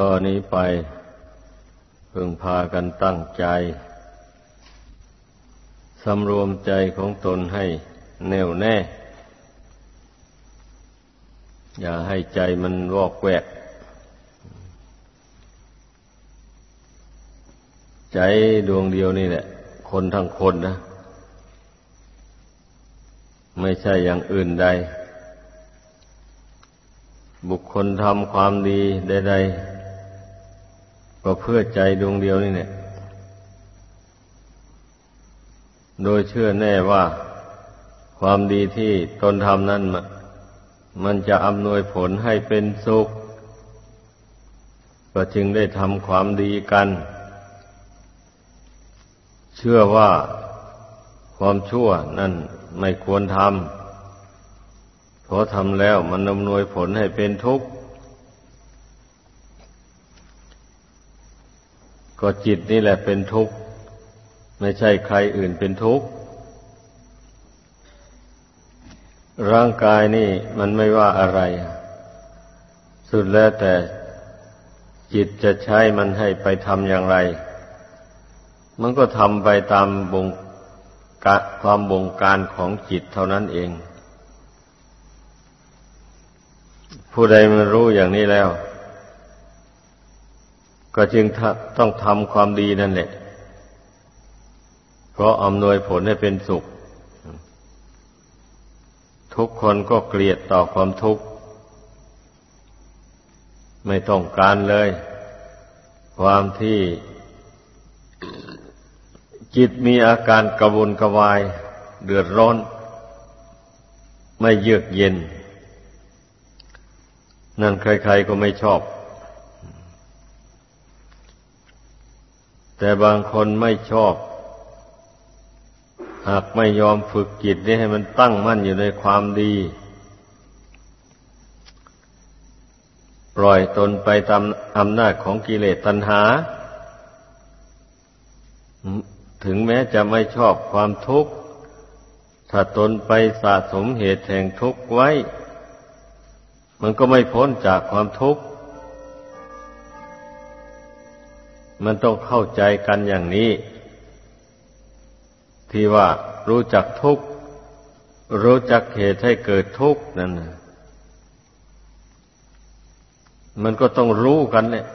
ตอนนี้ไปพึงพากันตั้งใจสำรวมใจของตนให้แน่วแน่ อย่าให้ใจมันวอกแวก ใจดวงเดียวนี่แหละ คนทั้งคนนะ ไม่ใช่อย่างอื่นใด บุคคลทำความดีใดๆ ก็เพื่อใจดวงเดียวนี่เนี่ย โดยเชื่อแน่ว่าความดีที่ตนทำนั้นมันจะอำนวยผลให้เป็นสุข ก็จึงได้ทำความดีกัน เชื่อว่าความชั่วนั่นไม่ควรทำเพราะทำแล้วมันอำนวยผลให้เป็นทุกข์ ก็จิตนี่แหละเป็นทุกข์ ไม่ใช่ใครอื่นเป็นทุกข์ ร่างกายนี่มันไม่ว่าอะไร สุดแล้วแต่จิตจะใช้มันให้ไปทำอย่างไร มันก็ทำไปตามบงความบงการของจิตเท่านั้นเอง ผู้ใดมันรู้อย่างนี้แล้ว ก็จึงต้องทำความดีนั่นแหละเพราะอำนวยผลให้เป็นสุข ทุกคนก็เกลียดต่อความทุกข์ ไม่ต้องการเลย ความที่จิตมีอาการกระวนกระวาย เดือดร้อน ไม่เยือกเย็น นั่นใครๆก็ไม่ชอบ แต่บางคนไม่ชอบ หากไม่ยอมฝึกจิตนี้ให้มันตั้งมั่นอยู่ในความดี ปล่อยตนไปตามอำนาจของกิเลสตัณหา ถึงแม้จะไม่ชอบความทุกข์ ถ้าตนไปสะสมเหตุแห่งทุกข์ไว้ มันก็ไม่พ้นจากความทุกข์ มันต้องเข้าใจกันอย่างนี้ ที่ว่ารู้จักทุกข์รู้จักเหตุให้เกิดทุกข์นั่นมันก็ต้องรู้กันเนี่ย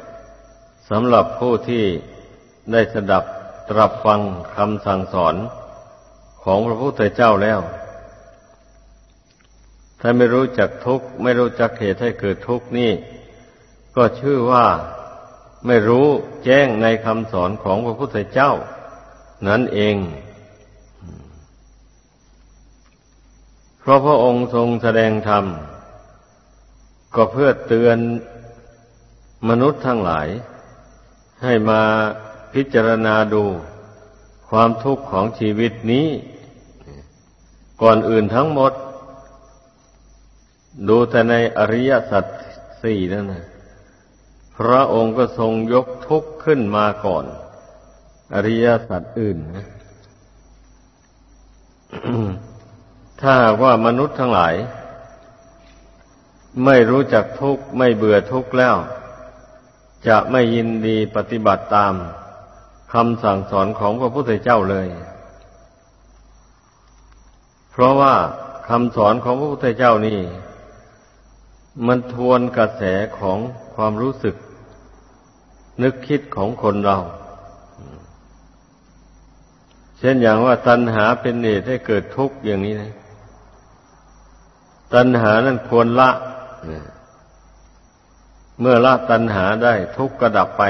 สำหรับผู้ที่ได้สดับตรับฟังคำสั่งสอนของพระพุทธเจ้าแล้ว ถ้าไม่รู้จักทุกข์ไม่รู้จักเหตุให้เกิดทุกข์นี่ ก็ชื่อว่า ไม่รู้แจ้งในคำสอนของพระพุทธเจ้า นั่นเอง เพราะพระองค์ทรงแสดงธรรม ก็เพื่อเตือนมนุษย์ทั้งหลาย ให้มาพิจารณาดูความทุกข์ของชีวิตนี้ ก่อนอื่นทั้งหมด ดูแต่ในอริยสัจสี่นั่นนะ พระองค์ก็ทรงยกทุกข์ขึ้นมาก่อน อริยสัจอื่นนะถ้าว่ามนุษย์ทั้งหลาย ไม่รู้จักทุกข์ไม่เบื่อทุกข์แล้ว จะไม่ยินดีปฏิบัติตามคำสั่งสอนของพระพุทธเจ้าเลย เพราะว่าคำสอนของพระพุทธเจ้านี่ มันทวนกระแสของความรู้สึก นึกคิดของคนเรา เช่นอย่างว่าตัณหาเป็นเหตุให้เกิดทุกข์อย่างนี้นะ ตัณหานั้นควรละ เมื่อละตัณหาได้ทุกข์ก็ดับไป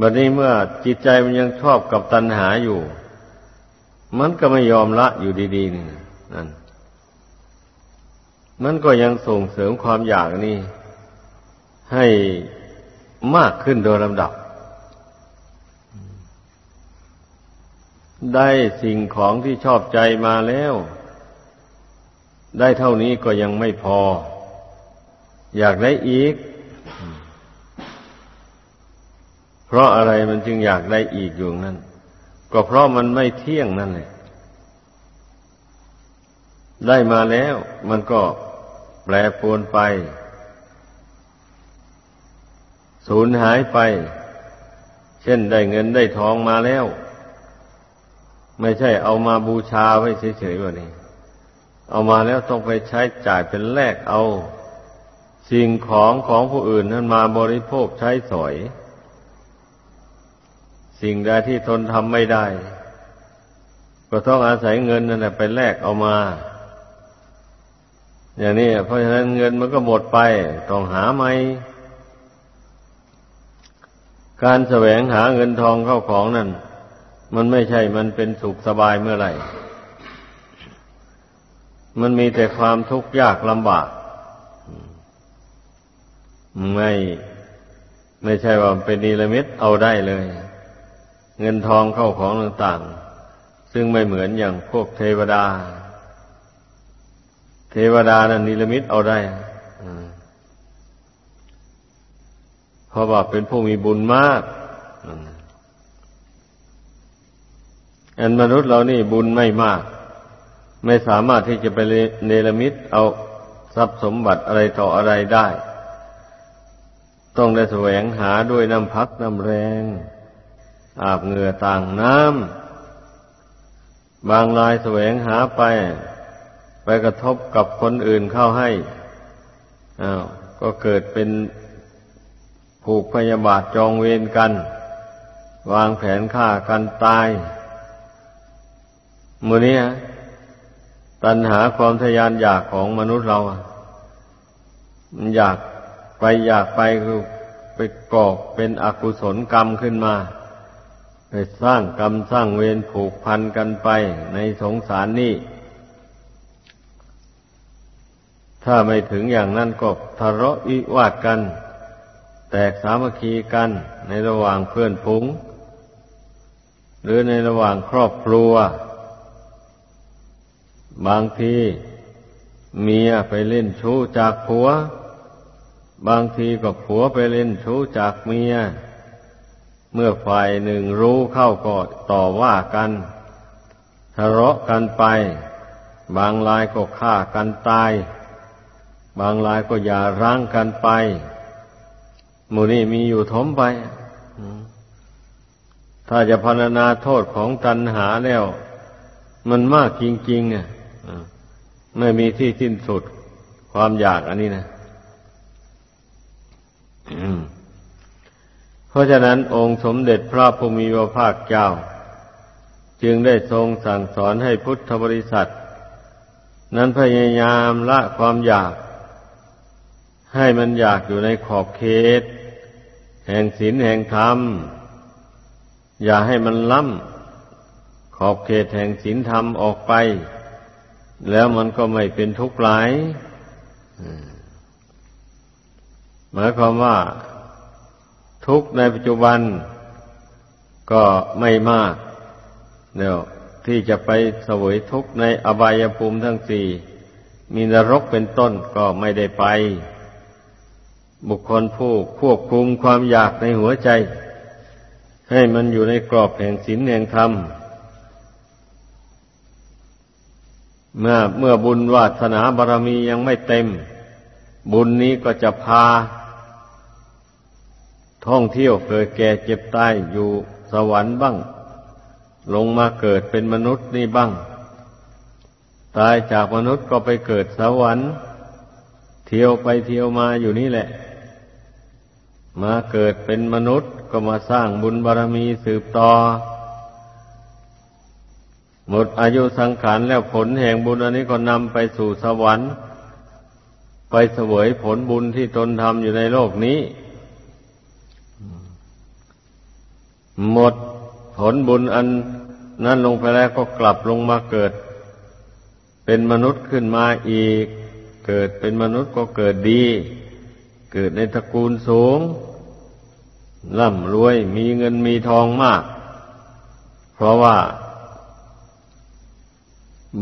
บัดนี้เมื่อจิตใจมันยังชอบกับตัณหาอยู่ มันก็ไม่ยอมละอยู่ดี ๆนี่นั่น มันก็ยังส่งเสริมความอยากนี่ ให้มากขึ้นโดยลำดับ ได้สิ่งของที่ชอบใจมาแล้ว ได้เท่านี้ก็ยังไม่พอ อยากได้อีก เพราะอะไรมันจึงอยากได้อีกอยู่นั่นก็เพราะมันไม่เที่ยงนั่นแหละได้มาแล้ว มันก็แปรปรวนไป สูญหายไป เช่นได้เงินได้ทองมาแล้ว ไม่ใช่เอามาบูชาไว้เฉยๆวะนี่เอามาแล้วต้องไปใช้จ่ายเป็นแลกเอา สิ่งของของผู้อื่นนั้นมาบริโภคใช้สอย สิ่งใดที่ทนทำไม่ได้ ก็ต้องอาศัยเงินนั่นแหละไปแลกเอามา อย่างนี้เพราะฉะนั้นเงินมันก็หมดไป ต้องหาใหม่ การแสวงหาเงินทองเข้าของนั่น มันไม่ใช่มันเป็นสุขสบายเมื่อไหร่ มันมีแต่ความทุกข์ยากลำบาก ไม่ไม่ใช่ว่าเป็นนิรมิตเอาได้เลย เงินทองเข้าของต่างๆ ซึ่งไม่เหมือนอย่างพวกเทวดา เทวดานั้นนิรมิตเอาได้ เพราะว่าเป็นผู้มีบุญมาก อันมนุษย์เรานี่บุญไม่มาก ไม่สามารถที่จะไปเนรมิตเอาทรัพย์สมบัติอะไรต่ออะไรได้ ต้องได้แสวงหาด้วยน้ำพักน้ำแรง อาบเหงื่อต่างน้ำ บางรายแสวงหาไป ไปกระทบกับคนอื่นเข้าให้ อ้าว ก็เกิดเป็น ผูกพยาบาทจองเวรกัน วางแผนฆ่ากันตายมือนี้ตัณหาความทยานอยากของมนุษย์เรามันอยากไปอยากไปคือไปก่อเป็นอกุศลกรรมขึ้นมาไปสร้างกรรมสร้างเวรผูกพันกันไปในสงสารนี่ถ้าไม่ถึงอย่างนั้นก็ทะเลาะวิวาทกัน แตกสามัคคีกันในระหว่างเพื่อนพุงหรือในระหว่างครอบครัว บางทีเมียไปเล่นชู้จากผัว บางทีก็ผัวไปเล่นชู้จากเมีย เมื่อฝ่ายหนึ่งรู้เข้าก็ต่อว่ากันทะเลาะกันไป บางรายก็ฆ่ากันตาย บางรายก็อย่าร้างกันไป มูนี่มีอยู่ทมไปถ้าจะพรรณนาโทษของตัณหาแล้ว มันมากจริงๆเนี่ยไม่มีที่สิ้นสุดความอยากอันนี้นะเพราะฉะนั้นองค์สมเด็จพระภูมิพระภาคเจ้า จึงได้ทรงสั่งสอนให้พุทธบริษัท นั้นพยายามละความอยาก ให้มันอยากอยู่ในขอบเขต แห่งศีลแห่งธรรม อย่าให้มันล้ำขอบเขตแห่งศีลธรรมออกไป แล้วมันก็ไม่เป็นทุกข์หลายหมายความว่า ทุกข์ในปัจจุบันก็ไม่มากเดี๋ยวที่จะไปสวยทุกข์ในอบายภูมิทั้งสี่ มีนรกเป็นต้นก็ไม่ได้ไป บุคคลผู้ควบคุมความอยากในหัวใจ ให้มันอยู่ในกรอบแห่งศีลแห่งธรรม เมื่อเมื่อบุญวาสนาบารมียังไม่เต็ม บุญนี้ก็จะพา ท่องเที่ยวเกิดแก่เจ็บตายอยู่สวรรค์บ้าง ลงมาเกิดเป็นมนุษย์นี่บ้าง ตายจากมนุษย์ก็ไปเกิดสวรรค์เที่ยวไปเที่ยวมาอยู่นี่แหละ มาเกิดเป็นมนุษย์ก็มาสร้างบุญบารรมีสืบต่อ หมดอายุสังขารแล้วผลแห่งบุญอันนี้ก็นำไปสู่สวรรค์ ไปเสวยผลบุญที่ตนทำอยู่ในโลกนี้ หมดผลบุญอันนั้นลงไปแล้วก็กลับลงมาเกิด เป็นมนุษย์ขึ้นมาอีก เกิดเป็นมนุษย์ก็เกิดดี เกิดในตระกูลสูงร่ำรวยมีเงินมีทองมาก เพราะว่า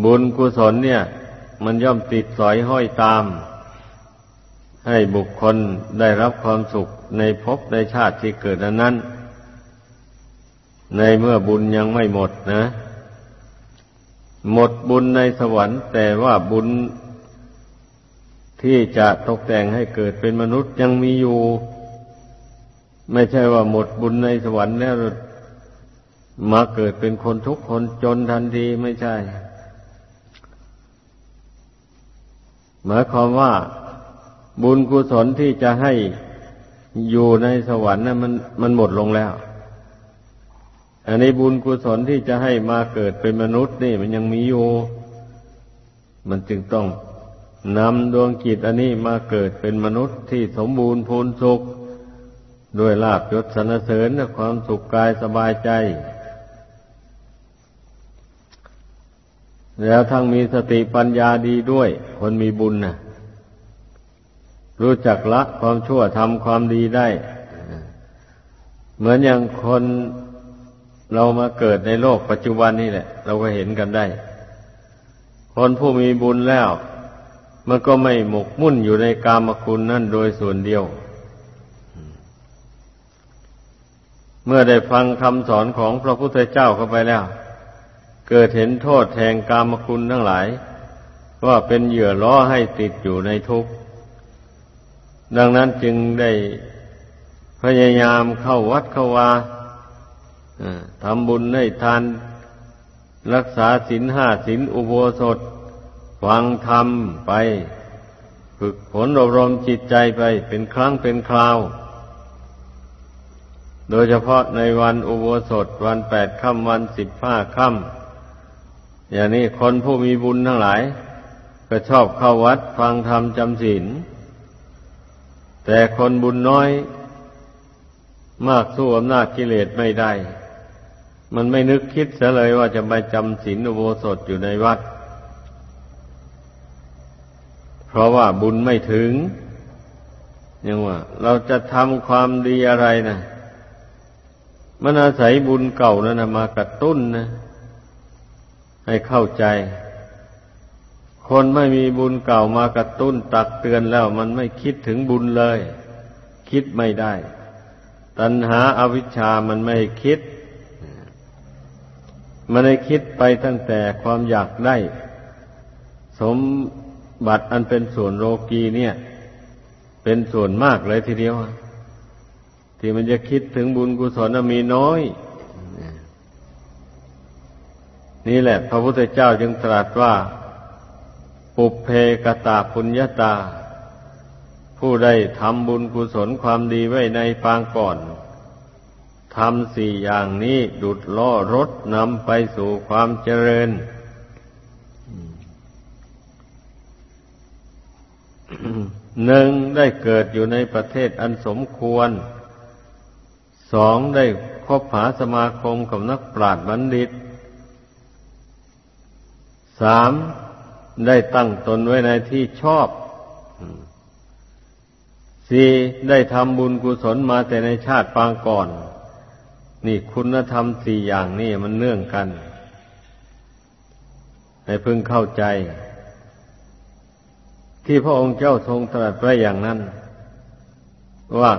บุญกุศลเนี่ย มันย่อมติดสอยห้อยตาม ให้บุคคลได้รับความสุขในภพในชาติที่เกิดนั้น ในเมื่อบุญยังไม่หมดนะ หมดบุญในสวรรค์ แต่ว่าบุญ ที่จะตกแต่งให้เกิดเป็นมนุษย์ยังมีอยู่ ไม่ใช่ว่าหมดบุญในสวรรค์แล้วมาเกิดเป็นคนทุกคนจนทันทีไม่ใช่ หมายความว่าบุญกุศลที่จะให้อยู่ในสวรรค์นะั้นมันมันหมดลงแล้ว อันนี้บุญกุศลที่จะให้มาเกิดเป็นมนุษย์นี่ มันยังมีอยู่ มันจึงต้อง นำดวงจิตอันนี้มาเกิดเป็นมนุษย์ที่สมบูรณ์พูนสุข ด้วยลาบยศสนเสริญและความสุขกายสบายใจ แล้วทั้งมีสติปัญญาดีด้วย คนมีบุญนะรู้จักละความชั่วทำความดีได้ เหมือนอย่างคนเรามาเกิดในโลกปัจจุบันนี่แหละ เราก็เห็นกันได้ คนผู้มีบุญแล้ว มันก็ไม่หมกมุ่นอยู่ในกามคุณนั่นโดยส่วนเดียว เมื่อได้ฟังคำสอนของพระพุทธเจ้าเข้าไปแล้ว เกิดเห็นโทษแห่งกามคุณทั้งหลาย ว่าเป็นเหยื่อล้อให้ติดอยู่ในทุกข์ ดังนั้นจึงได้พยายามเข้าวัดเข้าวาทำบุญให้ทานรักษาศีลห้าศีลอุโบสถ ฟังธรรมไป ฝึกฝนอบรมจิตใจไปเป็นครั้งเป็นคราว โดยเฉพาะในวันอุโบสถวันแปดค่ำวันสิบห้าค่ำอย่างนี้คนผู้มีบุญทั้งหลาย ก็ชอบเข้าวัดฟังธรรมจำศีลแต่คนบุญน้อย มากสู้อำนาจกิเลสไม่ได้ มันไม่นึกคิดเสียเลยว่าจะไปจำศีลอุโบสถอยู่ในวัด เพราะว่าบุญไม่ถึงยังว่า เราจะทำความดีอะไรนะมันอาศัยบุญเก่านั้นนะมากระตุ้นนะ ให้เข้าใจ คนไม่มีบุญเก่ามากระตุ้นตักเตือนแล้ว มันไม่คิดถึงบุญเลย คิดไม่ได้ ตัณหาอาวิชชามันไม่คิด มันได้คิดไปตั้งแต่ความอยากได้ สม บัติอันเป็นส่วนโลกีเนี่ย เป็นส่วนมากเลยทีเดียวที่มันจะคิดถึงบุญกุศลมีน้อย นี่แหละ พระพุทธเจ้าจึงตรัสว่า ปุเพกตาปุญญาตา ผู้ได้ทำบุญกุศลความดีไว้ในปางก่อนทำสี่อย่างนี้ดุดล่อรถนำไปสู่ความเจริญ หนึ่งได้เกิดอยู่ในประเทศอันสมควร สองได้คบหาสมาคมกับนักปราชญ์บัณฑิต สามได้ตั้งตนไว้ในที่ชอบ สี่ได้ทำบุญกุศลมาแต่ในชาติปางก่อน นี่คุณธรรมสี่อย่างนี่มันเนื่องกัน ให้พึงเข้าใจ ที่พระองค์เจ้าทรงตรัสไว้อย่างนั้น ว่า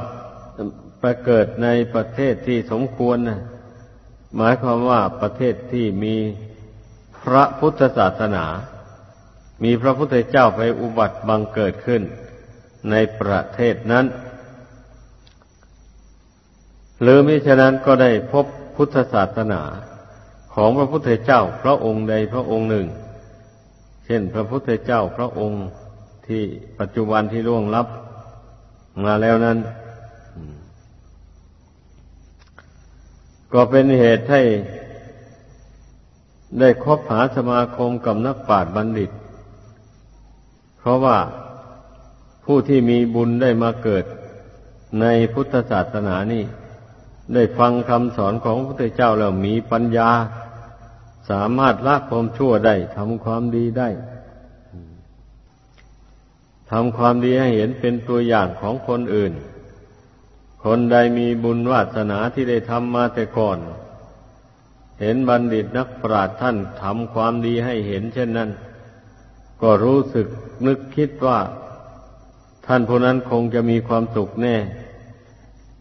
ไปเกิดในประเทศที่สมควรนะหมายความว่าประเทศที่มีพระพุทธศาสนา มีพระพุทธเจ้าไปอุบัติบังเกิดขึ้น ในประเทศนั้น หรือมิฉะนั้นก็ได้พบพุทธศาสนาของพระพุทธเจ้าพระองค์ใดพระองค์หนึ่ง เช่นพระพุทธเจ้าพระองค์ ที่ปัจจุบันที่ล่วงลับมาแล้วนั้น ก็เป็นเหตุให้ได้คบหาสมาคมกับนักปราชญ์บัณฑิต เพราะว่าผู้ที่มีบุญได้มาเกิดในพุทธศาสนานี่ได้ฟังคำสอนของพระพุทธเจ้าแล้วมีปัญญา สามารถละความชั่วได้ทำความดีได้ ทำความดีให้เห็นเป็นตัวอย่างของคนอื่น คนใดมีบุญวาสนาที่ได้ทำมาแต่ก่อน เห็นบัณฑิตนักปราชญ์ท่านทำความดีให้เห็นเช่นนั้น ก็รู้สึกนึกคิดว่า ท่านผู้นั้นคงจะมีความสุขแน่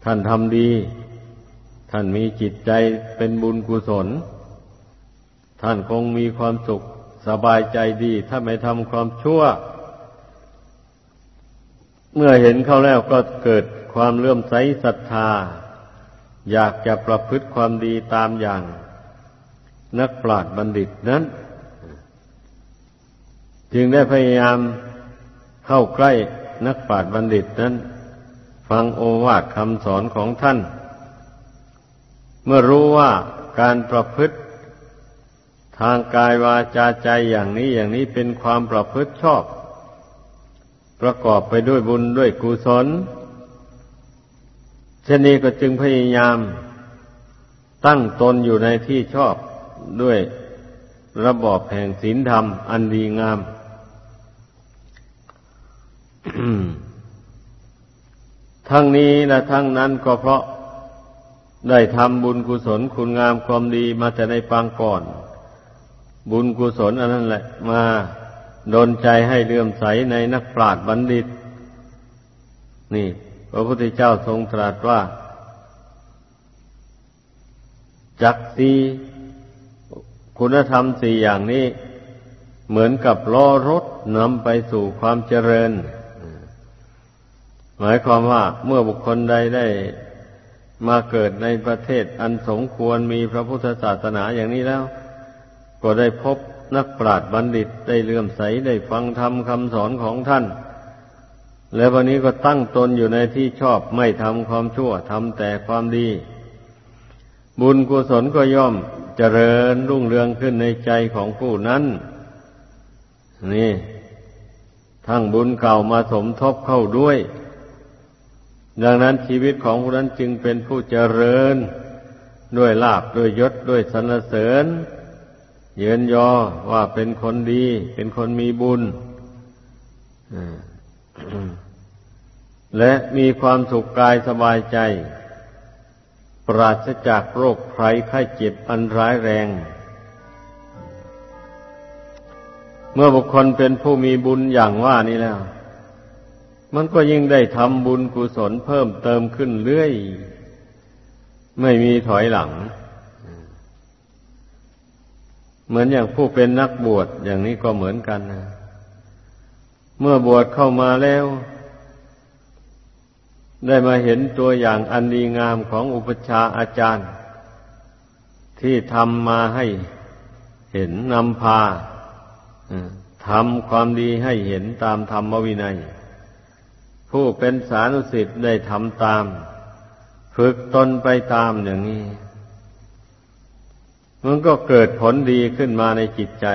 ท่านทำดี ท่านมีจิตใจเป็นบุญกุศล ท่านคงมีความสุขสบายใจดี ถ้าไม่ทำความชั่ว เมื่อเห็นเขาแล้วก็เกิดความเลื่อมใสศรัทธา อยากจะประพฤติความดีตามอย่าง นักปราชญ์บัณฑิตนั้น จึงได้พยายามเข้าใกล้นักปราชญ์บัณฑิตนั้น ฟังโอวาทคำสอนของท่าน เมื่อรู้ว่าการประพฤติทางกายวาจาใจอย่างนี้อย่างนี้เป็นความประพฤติชอบ ประกอบไปด้วยบุญด้วยกุศลเช่นนี้ก็จึงพยายามตั้งตนอยู่ในที่ชอบด้วยระบอบแห่งศีลธรรมอันดีงาม ทั้งนี้และทั้งนั้นก็เพราะได้ทำบุญกุศลคุณงามความดีมาแต่ในปางก่อน บุญกุศลอันนั้นแหละมา ดนใจให้เลื่อมใสในนักปราชญ์บัณฑิต นี่ พระพุทธเจ้าทรงตรัสว่า จักสีคุณธรรมสี่อย่างนี้ เหมือนกับล้อรถนำไปสู่ความเจริญ หมายความว่าเมื่อบุคคลใดได้มาเกิดในประเทศอันสมควรมีพระพุทธศาสนาอย่างนี้แล้ว ก็ได้พบ นักปราชญ์บัณฑิตได้เลื่อมใสได้ฟังธรรมคำสอนของท่าน แล้ววันนี้ก็ตั้งตนอยู่ในที่ชอบไม่ทำความชั่วทำแต่ความดี บุญกุศลก็ย่อมเจริญรุ่งเรืองขึ้นในใจของผู้นั้น นี่ ทั้งบุญเก่ามาสมทบเข้าด้วย ดังนั้นชีวิตของผู้นั้นจึงเป็นผู้เจริญ ด้วยลาบด้วยยศด้วยสรรเสริญ เยินยอว่าเป็นคนดี เป็นคนมีบุญและมีความสุขกายสบายใจ ปราศจากโรคภัยไข้เจ็บอันร้ายแรง เมื่อบุคคลเป็นผู้มีบุญอย่างว่านี้แล้ว มันก็ยิ่งได้ทำบุญกุศลเพิ่มเติมขึ้นเรื่อย ไม่มีถอยหลัง เหมือนอย่างผู้เป็นนักบวชอย่างนี้ก็เหมือนกันนะเมื่อบวชเข้ามาแล้ว ได้มาเห็นตัวอย่างอันดีงามของอุปชาอาจารย์ ที่ทำมาให้เห็นนำพาทำความดีให้เห็นตามธรรมวินัย ผู้เป็นสานุสิทธิ์ได้ทำตาม ฝึกตนไปตามอย่างนี้ มันก็เกิดผลดีขึ้นมาในจิตใจ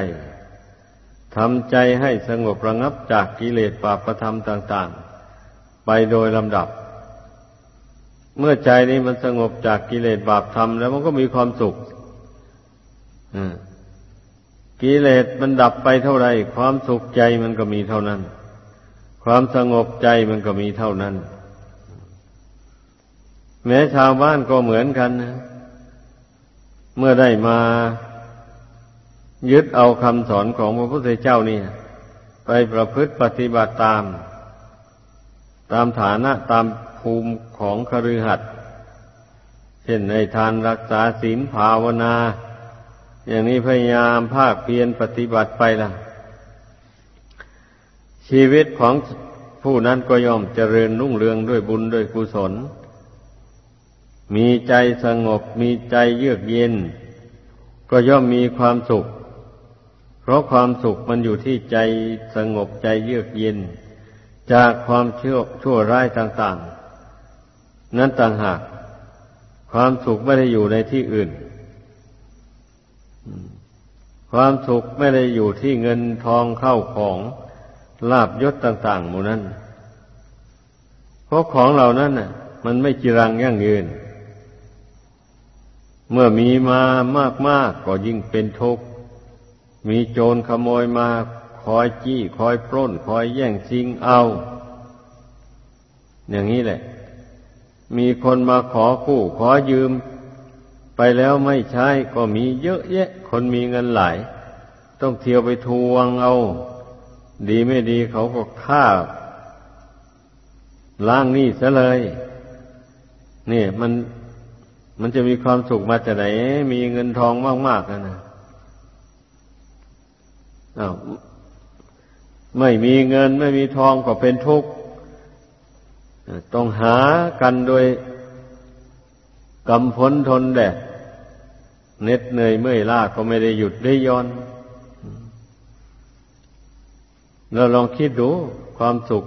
ทำใจให้สงบระงับจากกิเลสปาประธรรมต่าง ๆ ไปโดยลำดับ เมื่อใจนี้มันสงบจากกิเลสบาปธรรมแล้วมันก็มีความสุขกิเลสมันดับไปเท่าไรความสุขใจมันก็มีเท่านั้น ความสงบใจมันก็มีเท่านั้น แม้ชาวบ้านก็เหมือนกันนะ เมื่อได้มายึดเอาคำสอนของพระพุทธเจ้านี่ไปประพฤติปฏิบัติตาม ตามฐานะตามภูมิของคฤหัสถ์เช่นในทานรักษาศีลภาวนา อย่างนี้พยายามภาคเพียรปฏิบัติไปล่ะ ชีวิตของผู้นั้นก็ย่อมเจริญรุ่งเรืองด้วยบุญด้วยกุศล มีใจสงบมีใจเยือกเย็น ก็ย่อมมีความสุข เพราะความสุขมันอยู่ที่ใจสงบใจเยือกเย็น จากความชั่วชั่วร้ายต่าง ๆ นั้นต่างหาก ความสุขไม่ได้อยู่ในที่อื่น ความสุขไม่ได้อยู่ที่เงินทองเข้าของลาบยศต่างๆหมู่นั้นเพราะของเหล่านั้นน่ะ มันไม่จีรังยั่งยืน เมื่อมีมามากๆก็ยิ่งเป็นทุกข์ มีโจรขโมยมาคอยจี้คอยปล้น คอยแย่งชิงเอา อย่างนี้แหละ มีคนมาขอคู่ขอยืม ไปแล้วไม่ใช้ก็มีเยอะแยะ คนมีเงินหลาย ต้องเที่ยวไปทวงเอา ดีไม่ดีเขาก็ฆ่าล้างหนี้ซะเลย นี่มัน มันจะมีความสุขมาจากไหน มีเงินทองมากๆนะอ้าวไม่มีเงินไม่มีทองก็เป็นทุกข์ต้องหากันโดยกำพ้นทนแดดเน็ดเหนื่อยเมื่อยล้าก็ไม่ได้หยุดได้ย้อนเราลองคิดดูความสุข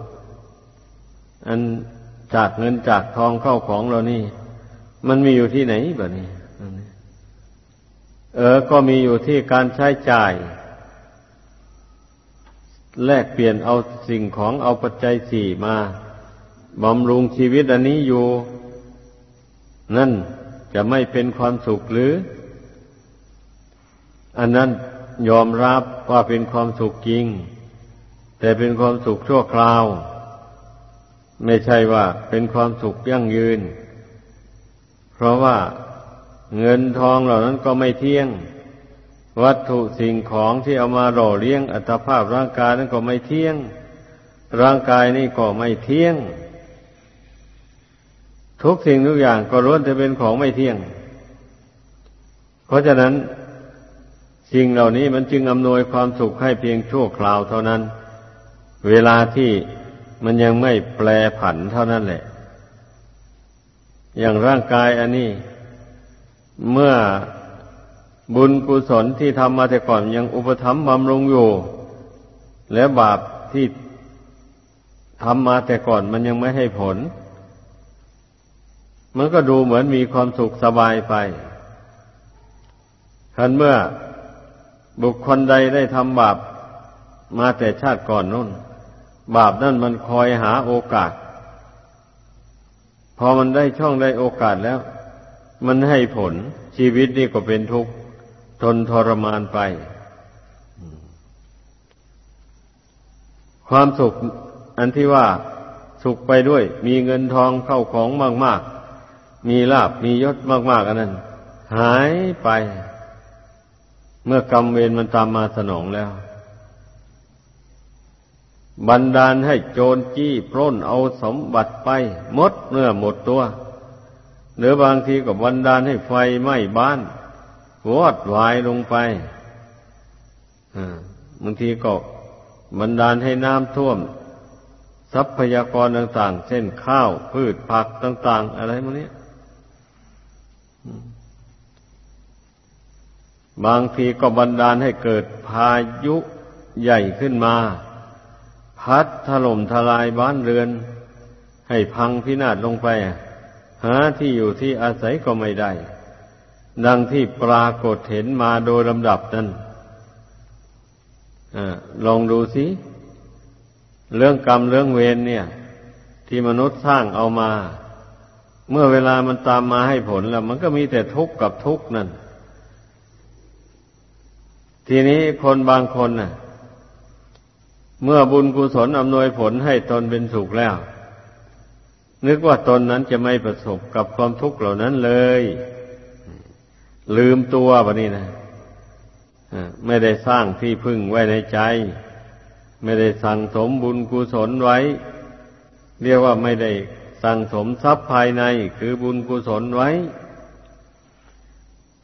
อันจากเงินจากทองเข้าของเรานี่ มันมีอยู่ที่ไหนแบบนี้ เออ ก็มีอยู่ที่การใช้จ่าย แลกเปลี่ยนเอาสิ่งของเอาปัจจัยสี่มาบำรุงชีวิตอันนี้อยู่ นั่นจะไม่เป็นความสุขหรือ อันนั้นยอมรับว่าเป็นความสุขจริง แต่เป็นความสุขชั่วคราว ไม่ใช่ว่าเป็นความสุขยั่งยืน เพราะว่าเงินทองเหล่านั้นก็ไม่เที่ยง วัตถุสิ่งของที่เอามาหล่อเลี้ยงอัตภาพร่างกายนั้นก็ไม่เที่ยง ร่างกายนี่ก็ไม่เที่ยง ทุกสิ่งทุกอย่างก็ล้วนจะเป็นของไม่เที่ยง เพราะฉะนั้นสิ่งเหล่านี้มันจึงอำนวยความสุขให้เพียงชั่วคราวเท่านั้น เวลาที่มันยังไม่แปรผันเท่านั้นแหละ อย่างร่างกายอันนี้ เมื่อบุญกุศลที่ทำมาแต่ก่อนยังอุปถัมภ์บำรุงอยู่ และบาปที่ทำมาแต่ก่อนมันยังไม่ให้ผล มันก็ดูเหมือนมีความสุขสบายไปคันเมื่อบุคคลใดได้ทำบาปมาแต่ชาติก่อนนู่น บาปนั่นมันคอยหาโอกาส พอมันได้ช่องได้โอกาสแล้ว มันให้ผลชีวิตนี่ก็เป็นทุกข์ทนทรมานไป ความสุขอันที่ว่าสุขไปด้วย มีเงินทองเข้าของมากมีลาบมียศมาก ๆ อันนั้น หายไป เมื่อกรรมเวรมันตามมาสนองแล้ว บันดาลให้โจรจี้ปล้นเอาสมบัติไปหมดเนื้อหมดตัวหรือบางทีก็บันดาลให้ไฟไหม้บ้านวอดวายลงไปบางทีก็บันดาลให้น้ำท่วม ทรัพยากรต่างๆ เช่นข้าว พืชผักต่าง ๆ อะไรพวกนี้บางทีก็บันดาลให้เกิดพายุใหญ่ขึ้นมา พัดถล่มทลายบ้านเรือน ให้พังพินาศลงไป หาที่อยู่ที่อาศัยก็ไม่ได้ ดังที่ปรากฏเห็นมาโดยลำดับนั้นอลองดูสิ เรื่องกรรมเรื่องเวรเนี่ย ที่มนุษย์สร้างเอามา เมื่อเวลามันตามมาให้ผลแล้ว มันก็มีแต่ทุกข์กับทุกข์นั่น ทีนี้คนบางคนน่ะ เมื่อบุญกุศลอำนวยผลให้ตนเป็นสุขแล้ว นึกว่าตนนั้นจะไม่ประสบกับความทุกข์เหล่านั้นเลย ลืมตัวบะนี่นะไม่ได้สร้างที่พึ่งไว้ในใจ ไม่ได้สั่งสมบุญกุศลไว้ เรียกว่าไม่ได้สั่งสมทรัพย์ภายในคือบุญกุศลไว้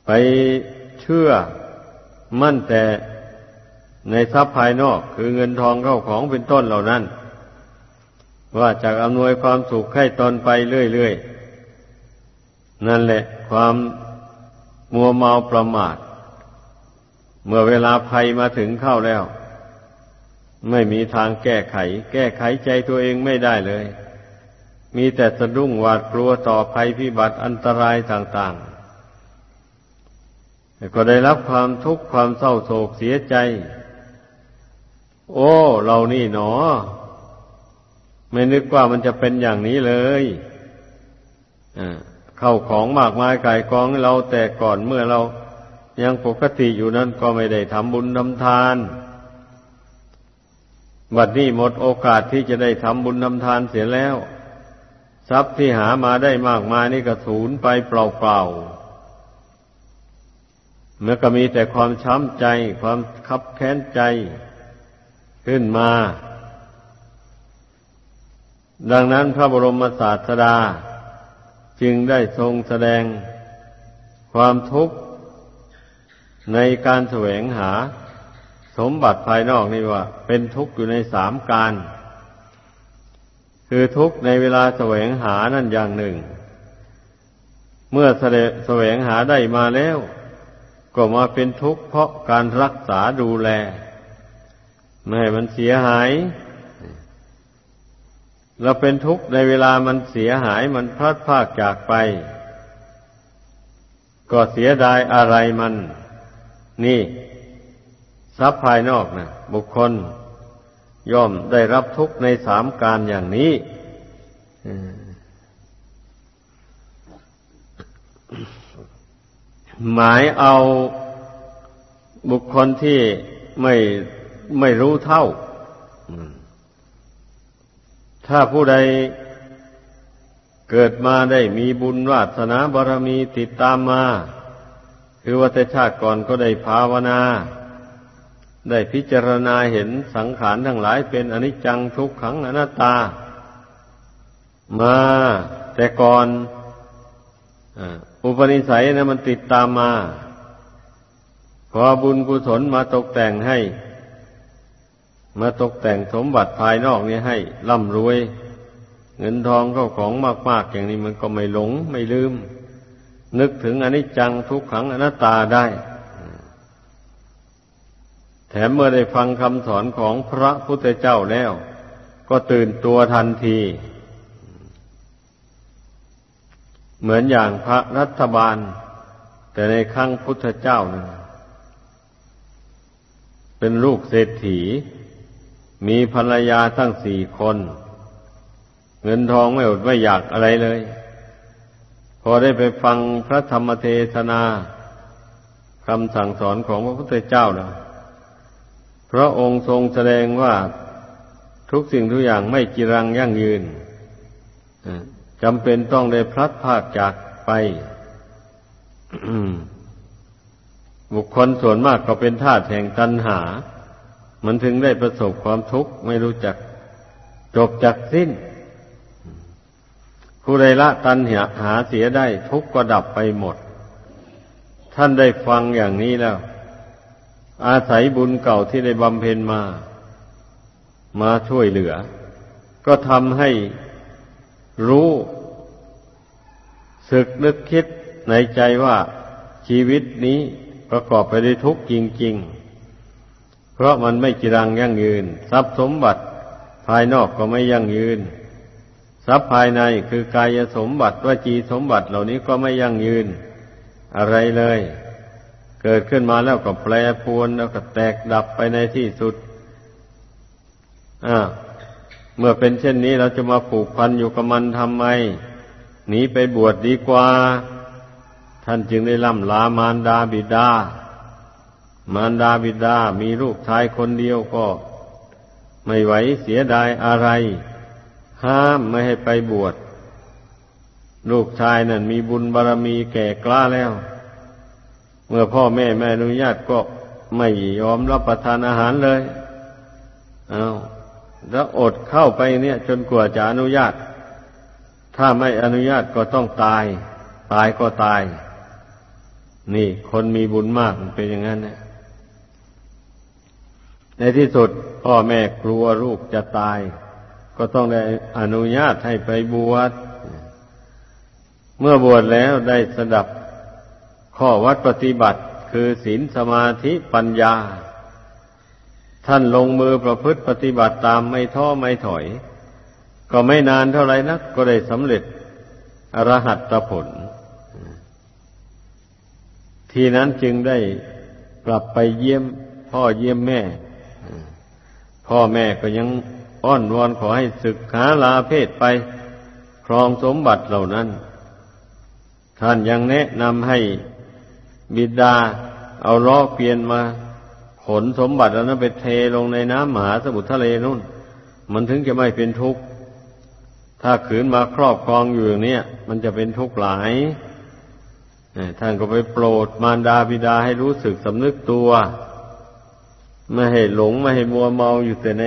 ไปเชื่อมั่นแต่ ในทรัพย์ภายนอกคือเงินทองเข้าของเป็นต้นเหล่านั้น ว่าจากอำนวยความสุขให้ตนไปเรื่อยๆ นั่นแหละ ความมัวเมาประมาท เมื่อเวลาภัยมาถึงเข้าแล้ว ไม่มีทางแก้ไข แก้ไขใจตัวเองไม่ได้เลย มีแต่สะดุ้งหวาดกลัวต่อภัยพิบัติอันตรายต่าง ๆ ก็ได้รับความทุกข์ความเศร้าโศกเสียใจ โอ้ เรานี่หนอ ไม่นึกว่ามันจะเป็นอย่างนี้เลยเข้าของมากมายกายกองเราแต่ก่อนเมื่อเรายังปกติอยู่นั้นก็ไม่ได้ทำบุญทำทาน บัดนี้หมดโอกาสที่จะได้ทำบุญทำทานเสียแล้ว ทรัพย์ที่หามาได้มากมายนี่ก็สูญไปเปล่าๆเมื่อก็มีแต่ความช้ำใจ ความคับแค้นใจ ขึ้นมา ดังนั้นพระบรมศาสดา จึงได้ทรงแสดงความทุกข์ในการแสวงหา สมบัติภายนอกนี่ว่า เป็นทุกข์อยู่ในสามการ คือทุกข์ในเวลาแสวงหานั่นอย่างหนึ่ง เมื่อแสวงหาได้มาแล้ว ก็มาเป็นทุกข์เพราะการรักษาดูแล ไม่ให้มันเสียหาย เราเป็นทุกข์ในเวลามันเสียหายมันพลัดพรากจากไป ก็เสียดายอะไรมัน นี่ ทรัพย์ภายนอกนะบุคคล ย่อมได้รับทุกข์ในสามการอย่างนี้หมายเอาบุคคลที่ไม่ ไม่รู้เท่า ถ้าผู้ใดเกิดมาได้มีบุญวาสนาบารมีติดตามมา คือว่าแต่ชาติก่อนก็ได้ภาวนา ได้พิจารณาเห็นสังขารทั้งหลายเป็นอนิจจังทุกขังอนัตตา มาแต่ก่อนอุปนิสัยนะมันติดตามมาพอบุญกุศลมาตกแต่งให้ มาตกแต่งสมบัติภายนอกนี้ให้ร่ำรวย เงินทองเข้าของมากๆอย่างนี้มันก็ไม่หลงไม่ลืม นึกถึงอนิจจังทุกขังอนัตตาได้ แถมเมื่อได้ฟังคำสอนของพระพุทธเจ้าแล้ว ก็ตื่นตัวทันที เหมือนอย่างพระรัฐบาล แต่ในครั้งพุทธเจ้านะเป็นลูกเศรษฐี มีภรรยาทั้งสี่คน เงินทองไม่อดไม่อยากอะไรเลย พอได้ไปฟังพระธรรมเทศนาคำสั่งสอนของพระพุทธเจ้าแล้วพระองค์ทรงแสดงว่าทุกสิ่งทุกอย่างไม่จิรังยั่งยืนจำเป็นต้องได้พลัดพากจากไป บุคคลส่วนมากก็เป็นทาสแห่งตัณหา มันถึงได้ประสบความทุกข์ไม่รู้จักจบจากสิ้น ผู้ใดละตัณหาหาเสียได้ทุกข์ก็ดับไปหมด ท่านได้ฟังอย่างนี้แล้ว อาศัยบุญเก่าที่ได้บำเพ็ญมา มาช่วยเหลือ ก็ทำให้รู้สึกนึกคิดในใจว่าชีวิตนี้ประกอบไปด้วยทุกข์จริง ๆ เพราะมันไม่จีรังยั่งยืน ทรัพย์สมบัติภายนอกก็ไม่ยั่งยืน ทรัพย์ภายในคือกายสมบัติวจีสมบัติเหล่านี้ก็ไม่ยั่งยืน อะไรเลย เกิดขึ้นมาแล้วก็แปรปรวนแล้วก็แตกดับไปในที่สุดอ่าเมื่อเป็นเช่นนี้เราจะมาผูกพันอยู่กับมันทำไมหนีไปบวชดดีกว่า ท่านจึงได้ล่ำลามารดาบิดา มารดาบิดามีลูกชายคนเดียวก็ ไม่ไหวเสียดายอะไร ห้ามไม่ให้ไปบวช ลูกชายนั่นมีบุญบารรมีแก่กล้าแล้ว เมื่อพ่อแม่แม่อนุญาตก็ไม่ยอมรับประทานอาหารเลย เอา้าแล้วอดเข้าไปเนี่ย จนกว่าจะอนุญาต ถ้าไม่อนุญาตก็ต้องตาย ตายก็ตาย นี่คนมีบุญมากมันเป็นอย่างนั้นเนี่ย ในที่สุดพ่อแม่กลัวลูกจะตาย ก็ต้องได้อนุญาตให้ไปบวชเมื่อบวชแล้วได้สดับข้อวัดปฏิบัติ คือศีลสมาธิปัญญา ท่านลงมือประพฤติปฏิบัติตามไม่ท้อไม่ถอย ก็ไม่นานเท่าไรนัก ก็ได้สำเร็จอรหัตผล ทีนั้นจึงได้กลับไปเยี่ยมพ่อเยี่ยมแม่ พ่อแม่ก็ยังอ้อนวอนขอให้ศึกหาลาเพศไป ครองสมบัติเหล่านั้น ท่านยังแนะนำให้บิดาเอาล้อเกวียนมาขนสมบัติแล้วนั้นไปเทลงในน้ำมหาสมุทรทะเลนู่น มันถึงจะไม่เป็นทุกข์ ถ้าขืนมาครอบครองอยู่อย่างนี้มันจะเป็นทุกข์หลายท่านก็ไปโปรดมารดาบิดาให้รู้สึกสำนึกตัว ไม่ให้หลงไม่ให้มัวเมาอยู่แต่ใน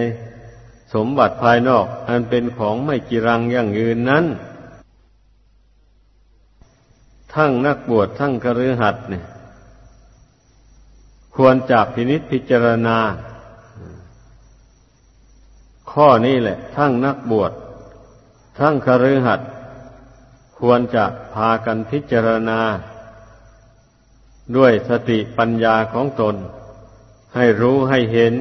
สมบัติภายนอก อันเป็นของไม่จีรังยั่งยืนนั้น ทั้งนักบวชทั้งกระหัดเนี่ย ควรจับพินิษพิจารณา ข้อนี้แหละ ทั้งนักบวชทั้งคฤหัสถ์ควรจะพากันพิจารณา ด้วยสติปัญญาของตน ให้รู้ให้เห็น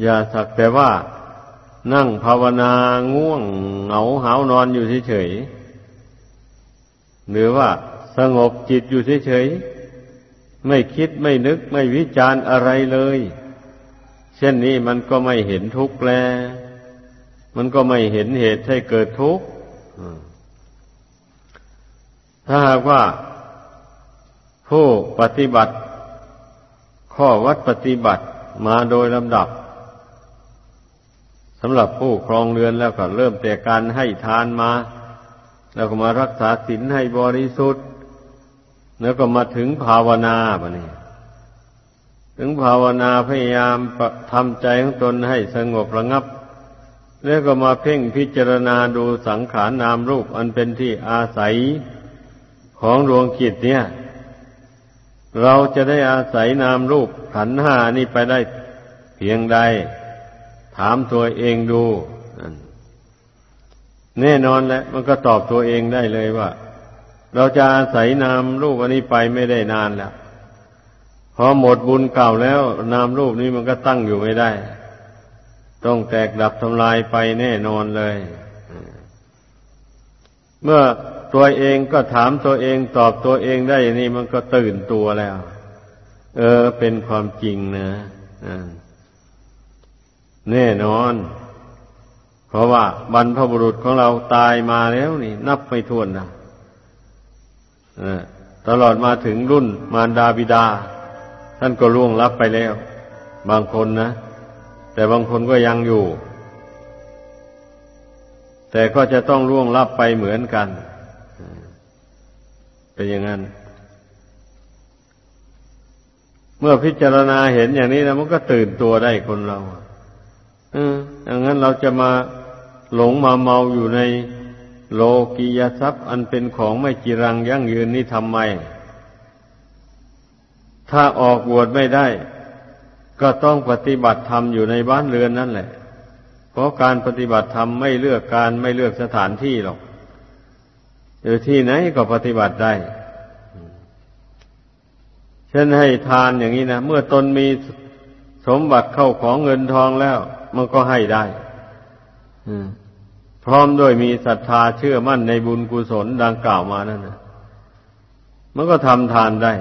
อย่าสักแต่ว่า นั่งภาวนาง่วงเหงาหานอนอยู่เฉยๆหรือว่าสงบจิตอยู่เฉยๆไม่คิดไม่นึกไม่วิจารณ์อะไรเลย เช่นนี้มันก็ไม่เห็นทุกข์แลมันก็ไม่เห็นเหตุให้เกิดทุกข์ถ้าหากว่า ผู้ปฏิบัติ ข้อวัดปฏิบัติมาโดยลำดับสำหรับผู้ครองเรือนแล้วก็เริ่มแต่การให้ทานมา แล้วก็มารักษาศีลให้บริสุทธิ์ แล้วก็มาถึงภาวนาบะนี่ถึงภาวนาพยายามทำใจของตนให้สงบระงับ แล้วก็มาเพ่งพิจารณาดูสังขารนามรูปอันเป็นที่อาศัยของดวงจิตเนี่ย เราจะได้อาศัยนามรูปขันห้านี่ไปได้เพียงใด ถามตัวเองดู แน่นอนแหละมันก็ตอบตัวเองได้เลยว่า เราจะอาศัยนามรูปอันนี้ไปไม่ได้นานแล้วพอหมดบุญเก่าแล้ว นามรูปนี้มันก็ตั้งอยู่ไม่ได้ ต้องแตกดับทำลายไปแน่นอนเลย เมื่อ ตัวเองก็ถามตัวเองตอบตัวเองได้อย่างนี้มันก็ตื่นตัวแล้ว เออ เป็นความจริงนะแน่นอน เพราะว่าบรรพบุรุษของเราตายมาแล้วนี่ นับไม่ถ้วนนะตลอดมาถึงรุ่นมารดาบิดา ท่านก็ล่วงลับไปแล้ว บางคนนะ แต่บางคนก็ยังอยู่ แต่ก็จะต้องล่วงลับไปเหมือนกัน เป็นอย่างนั้น เมื่อพิจารณาเห็นอย่างนี้แล้วมันก็ตื่นตัวได้คนเราเอออย่างนั้นเราจะมาหลงมาเมาอยู่ในโลกียทรัพย์ อันเป็นของไม่จีรังยั่งยืนนี่ทำไม ถ้าออกบวชไม่ได้ ก็ต้องปฏิบัติธรรมอยู่ในบ้านเรือนนั่นแหละ เพราะการปฏิบัติธรรมไม่เลือกการไม่เลือกสถานที่หรอก อยู่ที่ไหนก็ปฏิบัติได้เช่นให้ทานอย่างนี้นะเมื่อตนมีสมบัติเข้าของเงินทองแล้ว มันก็ให้ได้พร้อมด้วยมีศรัทธาเชื่อมั่นในบุญกุศลดังกล่าวมานั่นนะมันก็ทำทานได้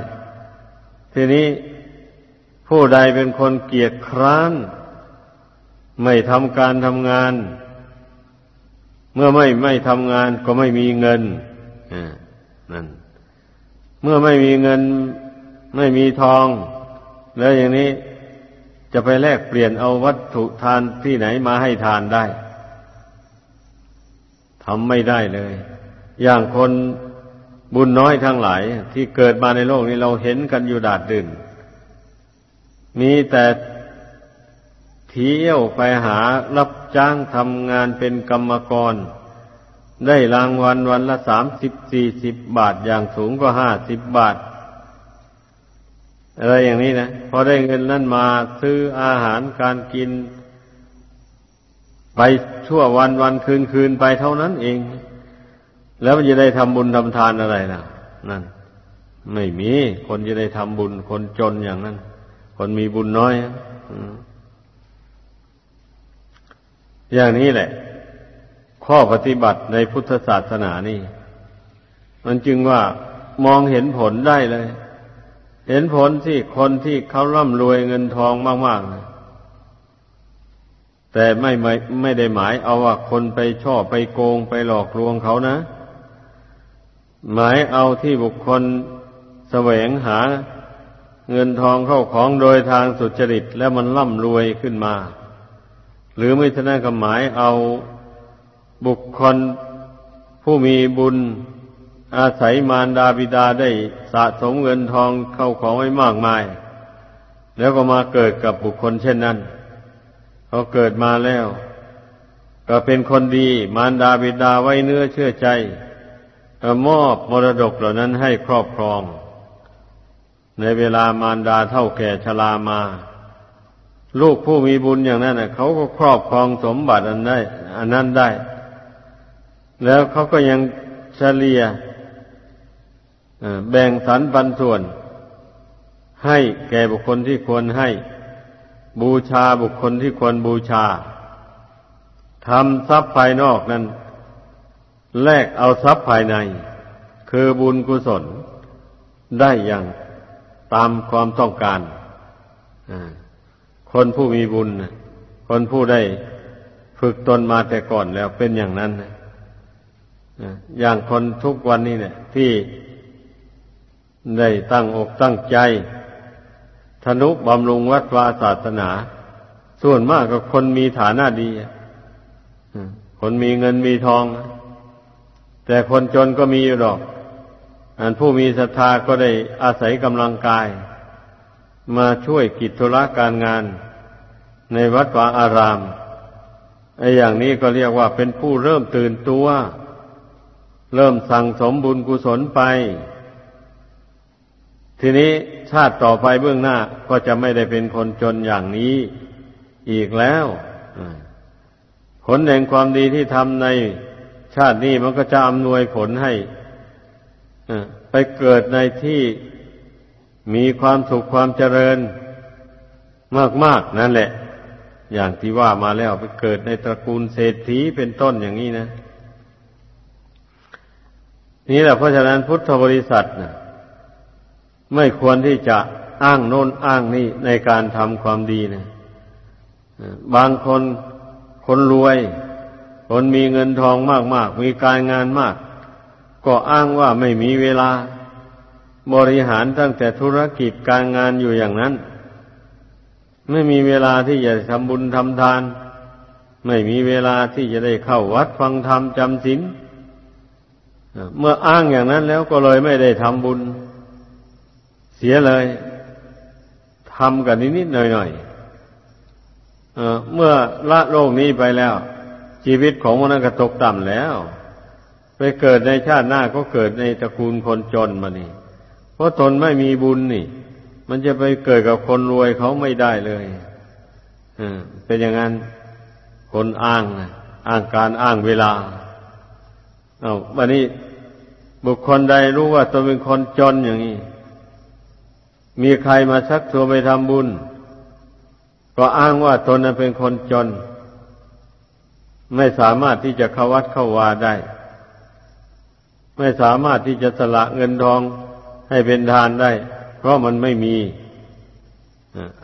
ทีนี้ผู้ใดเป็นคนเกียจคร้าน ไม่ทำการทำงาน เมื่อไม่ไม่ทำงานก็ไม่มีเงิน นั่น เมื่อไม่มีเงินไม่มีทอง แล้วอย่างนี้จะไปแลกเปลี่ยนเอาวัตถุทานที่ไหนมาให้ทานได้ทำไม่ได้เลย อย่างคนบุญน้อยทั้งหลาย ที่เกิดมาในโลกนี้เราเห็นกันอยู่ดาดดื่น มีแต่เที่ยวไปหารับจ้างทำงานเป็นกรรมกร ได้รางวัลวันละสามสิบสี่สิบบาทอย่างสูงก็ห้าสิบบาท อะไรอย่างนี้นะพอได้เงินนั้นมาซื้ออาหารการกิน ไปชั่ววันวันคืนคืนไปเท่านั้นเอง แล้วมันจะได้ทำบุญทำทานอะไรล่ะ นั่น ไม่มี คนจะได้ทำบุญคนจนอย่างนั้น คนมีบุญน้อยอย่างนี้แหละ ข้อปฏิบัติในพุทธศาสนานี่ มันจึงว่ามองเห็นผลได้เลย เห็นผลที่คนที่เขาร่ำรวยเงินทองมากๆแต่ไม่ไม่ไม่ได้หมายเอาว่าคนไปชอบไปโกงไปหลอกลวงเขานะ หมายเอาที่บุคคลแสวงหาเงินทองเข้าของโดยทางสุจริตแล้วมันร่ำรวยขึ้นมา หรือไม่ฉะนั้นก็หมายเอา บุคคลผู้มีบุญอาศัยมารดาบิดาได้สะสมเงินทองเข้าของไว้มากมาย แล้วก็มาเกิดกับบุคคลเช่นนั้น เขาเกิดมาแล้ว ก็เป็นคนดีมารดาบิดาไว้เนื้อเชื่อใจมอบมรดกเหล่านั้นให้ครอบครอง ในเวลามารดาเท่าแก่ชรามา ลูกผู้มีบุญอย่างนั้นเขาก็ครอบครองสมบัติอันได้ อันนั้นได้ แล้วเขาก็ยังเฉลี่ยแบ่งสรรปันส่วน ให้แก่บุคคลที่ควรให้ บูชาบุคคลที่ควรบูชาทำทรัพย์ภายนอกนั้น แลกเอาทรัพย์ภายใน คือบุญกุศล ได้อย่างตามความต้องการคนผู้มีบุญคนผู้ได้ฝึกตนมาแต่ก่อนแล้วเป็นอย่างนั้น อย่างคนทุกวันนี้เนี่ย ที่ได้ตั้งอกตั้งใจธนุบำรุงวัดวาศาสนา ส่วนมากก็คนมีฐานะดีคนมีเงินมีทอง แต่คนจนก็มีอยู่หรอก อันผู้มีศรัทธาก็ได้อาศัยกำลังกาย มาช่วยกิจธุระการงาน ในวัดวาอารามไอ้อย่างนี้ก็เรียกว่าเป็นผู้เริ่มตื่นตัว เริ่มสั่งสมบุญกุศลไป ทีนี้ชาติต่อไปเบื้องหน้าก็จะไม่ได้เป็นคนจนอย่างนี้อีกแล้วผลแห่งความดีที่ทำในชาตินี้มันก็จะอำนวยผลให้ไปเกิดในที่มีความสุขความเจริญมากๆนั่นแหละ อย่างที่ว่ามาแล้วไปเกิดในตระกูลเศรษฐีเป็นต้นอย่างนี้นะ นี่แหละเพราะฉะนั้นพุทธบริษัทนะไม่ควรที่จะอ้างโน้นอ้างนี่ในการทำความดีนะบางคนคนรวย คนมีเงินทองมากๆมีการงานมาก ก็อ้างว่าไม่มีเวลา บริหารตั้งแต่ธุรกิจการงานอยู่อย่างนั้น ไม่มีเวลาที่จะทำบุญทำทาน ไม่มีเวลาที่จะได้เข้าวัดฟังธรรมจำศีล เมื่ออ้างอย่างนั้นแล้วก็เลยไม่ได้ทำบุญ เสียเลยทำกันนิดๆหน่อยๆเมื่อละโลกนี้ไปแล้ว ชีวิตของมันก็ตกต่ำแล้ว ไปเกิดในชาติหน้าก็เกิดในตระกูลคนจนมานี่ เพราะตนไม่มีบุญนี่ มันจะไปเกิดกับคนรวยเขาไม่ได้เลยเป็นอย่างนั้นคนอ้างอ้างการอ้างเวลา เอาวันนี้ บุคคลใดรู้ว่าตนเป็นคนจนอย่างนี้ มีใครมาชักชวนไปทำบุญ ก็อ้างว่าตนนั้นเป็นคนจน ไม่สามารถที่จะเข้าวัดเข้าวาได้ ไม่สามารถที่จะสละเงินทองให้เป็นทานได้ เพราะมันไม่มี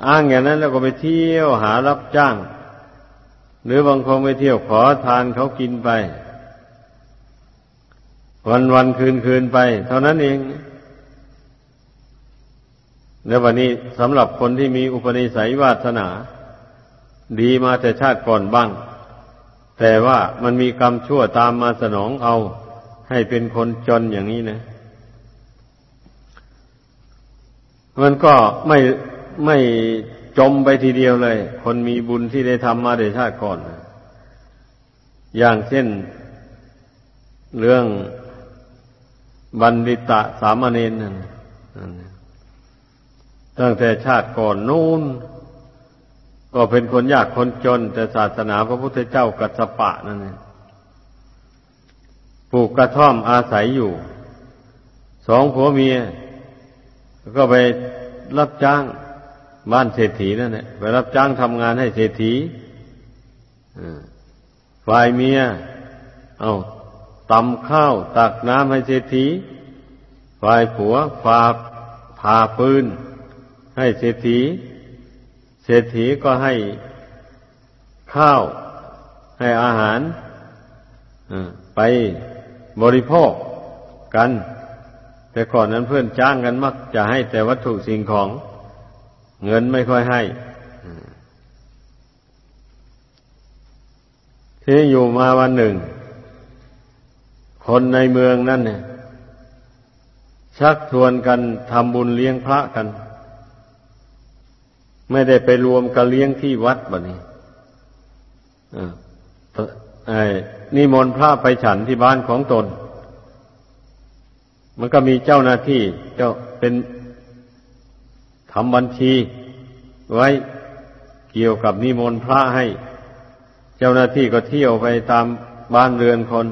อ้างอย่างนั้นแล้วก็ไปเที่ยวหารับจ้าง หรือบางคนไปเที่ยวขอทานเขากินไป วันวันคืนคืนไป เท่านั้นเอง แล้ววันนี้สำหรับคนที่มีอุปนิสัยวาสนา ดีมาแต่ชาติก่อนบ้าง แต่ว่ามันมีกรรมชั่วตามมาสนองเอา ให้เป็นคนจนอย่างนี้นะ มันก็ไม่ไม่จมไปทีเดียวเลย คนมีบุญที่ได้ทำมาแต่ชาติก่อน อย่างเช่นเรื่อง บัณฑิตะสามเณรนั่นตั้งแต่ชาติก่อนนู้น ก็เป็นคนยากคนจน แต่ศาสนาพระพุทธเจ้ากัสปะนั่นเองปลูกกระท่อมอาศัยอยู่ สองผัวเมีย ก็ไปรับจ้างบ้านเศรษฐีนั่นแหละไปรับจ้างทำงานให้เศรษฐีฝ่ายเมีย เอา ตำข้าวตักน้ำให้เศรษฐีฝ่ายผัวฝาผ่าปืน ให้เศรษฐี เศรษฐีก็ให้ข้าว ให้อาหารไปบริโภคกัน แต่ก่อนนั้นเพื่อนจ้างกันมัก จะให้แต่วัตถุสิ่งของ เงินไม่ค่อยให้ที่อยู่มาวันหนึ่ง คนในเมืองนั่นเนี่ย ชักชวนกันทำบุญเลี้ยงพระกัน ไม่ได้ไปรวมกันเลี้ยงที่วัดบะนี้ไอ้นิมนต์พระไปฉันที่บ้านของตน มันก็มีเจ้าหน้าที่เจ้าเป็นทำบัญชี ไว้เกี่ยวกับนิมนต์พระให้ เจ้าหน้าที่ก็เที่ยวไปตามบ้านเรือนคน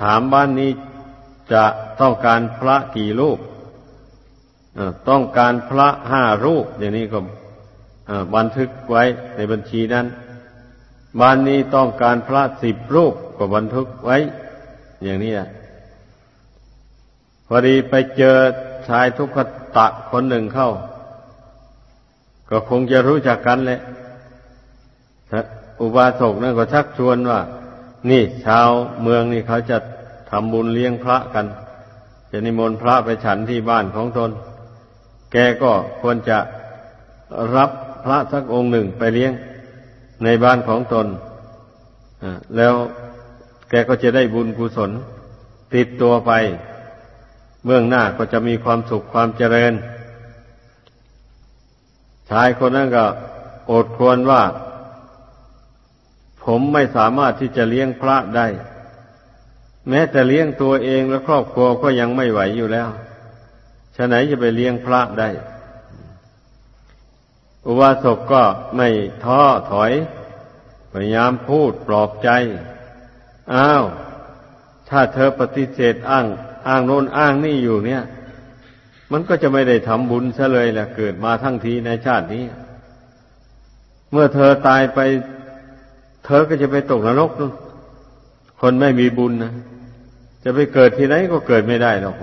ถามบ้านนี้จะต้องการพระกี่รูปต้องการพระห้ารูป อย่างนี้ก็บันทึกไว้ในบัญชีนั้น บ้านนี้ต้องการพระสิบรูปก็บันทึกไว้ อย่างนี้พอดีไปเจอชายทุกขตะคนหนึ่งเข้า ก็คงจะรู้จักกันแหละอุบาสกนั่นก็ชักชวนว่า นี่ชาวเมืองนี่เขาจะทำบุญเลี้ยงพระกัน จะนิมนต์พระไปฉันที่บ้านของตน แกก็ควรจะรับพระสักองค์หนึ่งไปเลี้ยงในบ้านของตนแล้วแกก็จะได้บุญกุศล ติดตัวไป เบื้องหน้าก็จะมีความสุขความเจริญ ชายคนนั้นก็อดควรว่า ผมไม่สามารถที่จะเลี้ยงพระได้ แม้แต่เลี้ยงตัวเองและครอบครัวก็ยังไม่ไหวอยู่แล้วฉะไหนจะไปเลี้ยงพระได้ อุบาสกก็ไม่ท้อถอย พยายามพูดปลอบใจ อ้าว ถ้าเธอปฏิเสธอ้าง อ้างโน้นอ้างนี่อยู่เนี่ย มันก็จะไม่ได้ทำบุญซะเลยแหละเกิดมาทั้งทีในชาตินี้ เมื่อเธอตายไป เธอก็จะไปตกนรกนู่นคนไม่มีบุญนะจะไปเกิดที่ไหนก็เกิดไม่ได้หรอก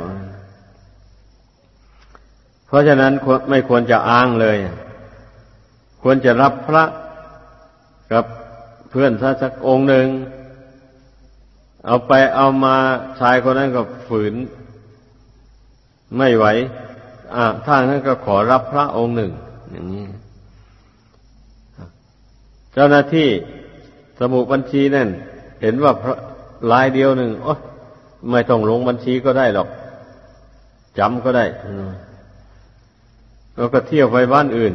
เพราะฉะนั้นไม่ควรจะอ้างเลย ควรจะรับพระกับเพื่อนสักองค์หนึ่ง เอาไปเอามาชายคนนั้นก็ฝืน ไม่ไหวอ่าถ้างั้นก็ขอรับพระองค์หนึ่ง อย่างนี้ เจ้าหน้าที่ สมุบัญชีนั่น เห็นว่าลายเดียวหนึ่งโอ้ไม่ต้องลงบัญชีก็ได้หรอกจำก็ได้แล้วก็เที่ยวไปบ้านอื่น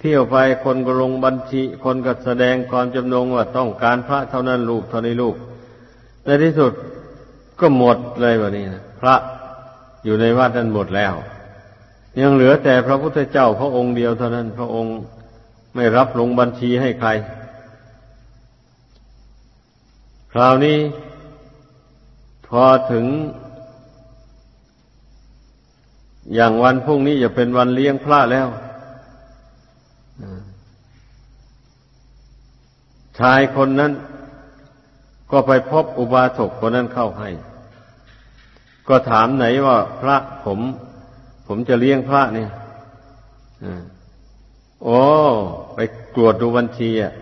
เที่ยวไปคนก็ลงบัญชี คนก็แสดงความจำนงว่าต้องการพระเท่านั้นลูกเท่านี้ลูกในที่สุดก็หมดเลยวันนี้นะพระอยู่ในวัดนั้นหมดแล้ว ยังเหลือแต่พระพุทธเจ้าพระองค์เดียวเท่านั้น พระองค์ไม่รับลงบัญชีให้ใคร คราวนี้ พอถึง อย่างวันพรุ่งนี้จะเป็นวันเลี้ยงพระแล้วชายคนนั้น ก็ไปพบอุบาสกคนนั้นเข้าให้ ก็ถามไหนว่าพระผม ผมจะเลี้ยงพระเนี่ยโอ้ไปกรวดดูบัญชีอะ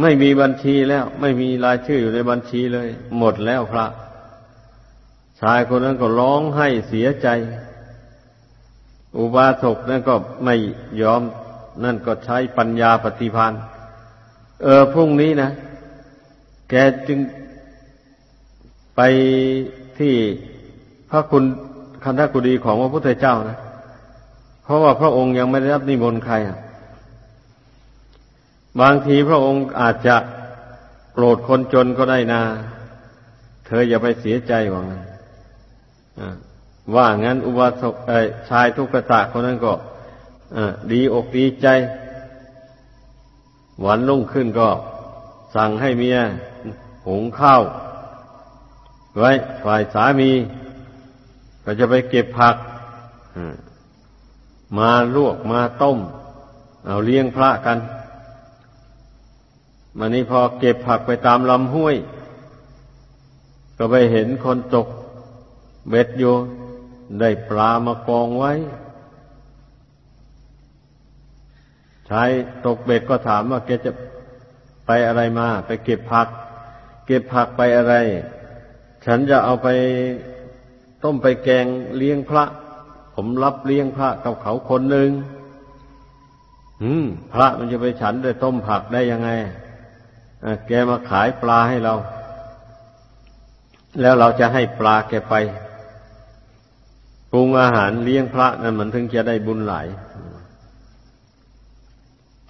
ไม่มีบัญชีแล้ว ไม่มีรายชื่ออยู่ในบัญชีเลย หมดแล้วพระ ชายคนนั้นก็ร้องให้เสียใจ อุบาสกนั่นก็ไม่ยอม นั่นก็ใช้ปัญญาปฏิพันธ์เออพรุ่งนี้นะแกจึงไปที่พระคุณคันธกุฎีของพระพุทธเจ้านะ เพราะว่าพระองค์ยังไม่ได้รับนิมนต์ใคร บางทีพระองค์อาจจะโปรดคนจนก็ได้นา เธออย่าไปเสียใจว่างั้นว่างั้นอุบาสกชายทุกขตะคนนั้นก็ดีอกดีใจหวันลุ่งขึ้นก็ สั่งให้เมียหุงข้าวไว้ฝ่ายสามี ก็จะไปเก็บผักมาลวกมาต้ม เอาเลี้ยงพระกัน มันนี้พอเก็บผักไปตามลำห้วย ก็ไปเห็นคนตกเบ็ดอยู่ ได้ปลามากองไว้ ชายตกเบ็ดก็ถามว่าแกจะไปอะไรมา ไปเก็บผัก เก็บผักไปอะไร ฉันจะเอาไปต้มไปแกงเลี้ยงพระ ผมรับเลี้ยงพระกับเขาคนหนึ่งพระมันจะไปฉันด้วยต้มผักได้ยังไง แกมาขายปลาให้เรา แล้วเราจะให้ปลาแกไปปรุงอาหารเลี้ยงพระนั่นมันถึงจะได้บุญหลาย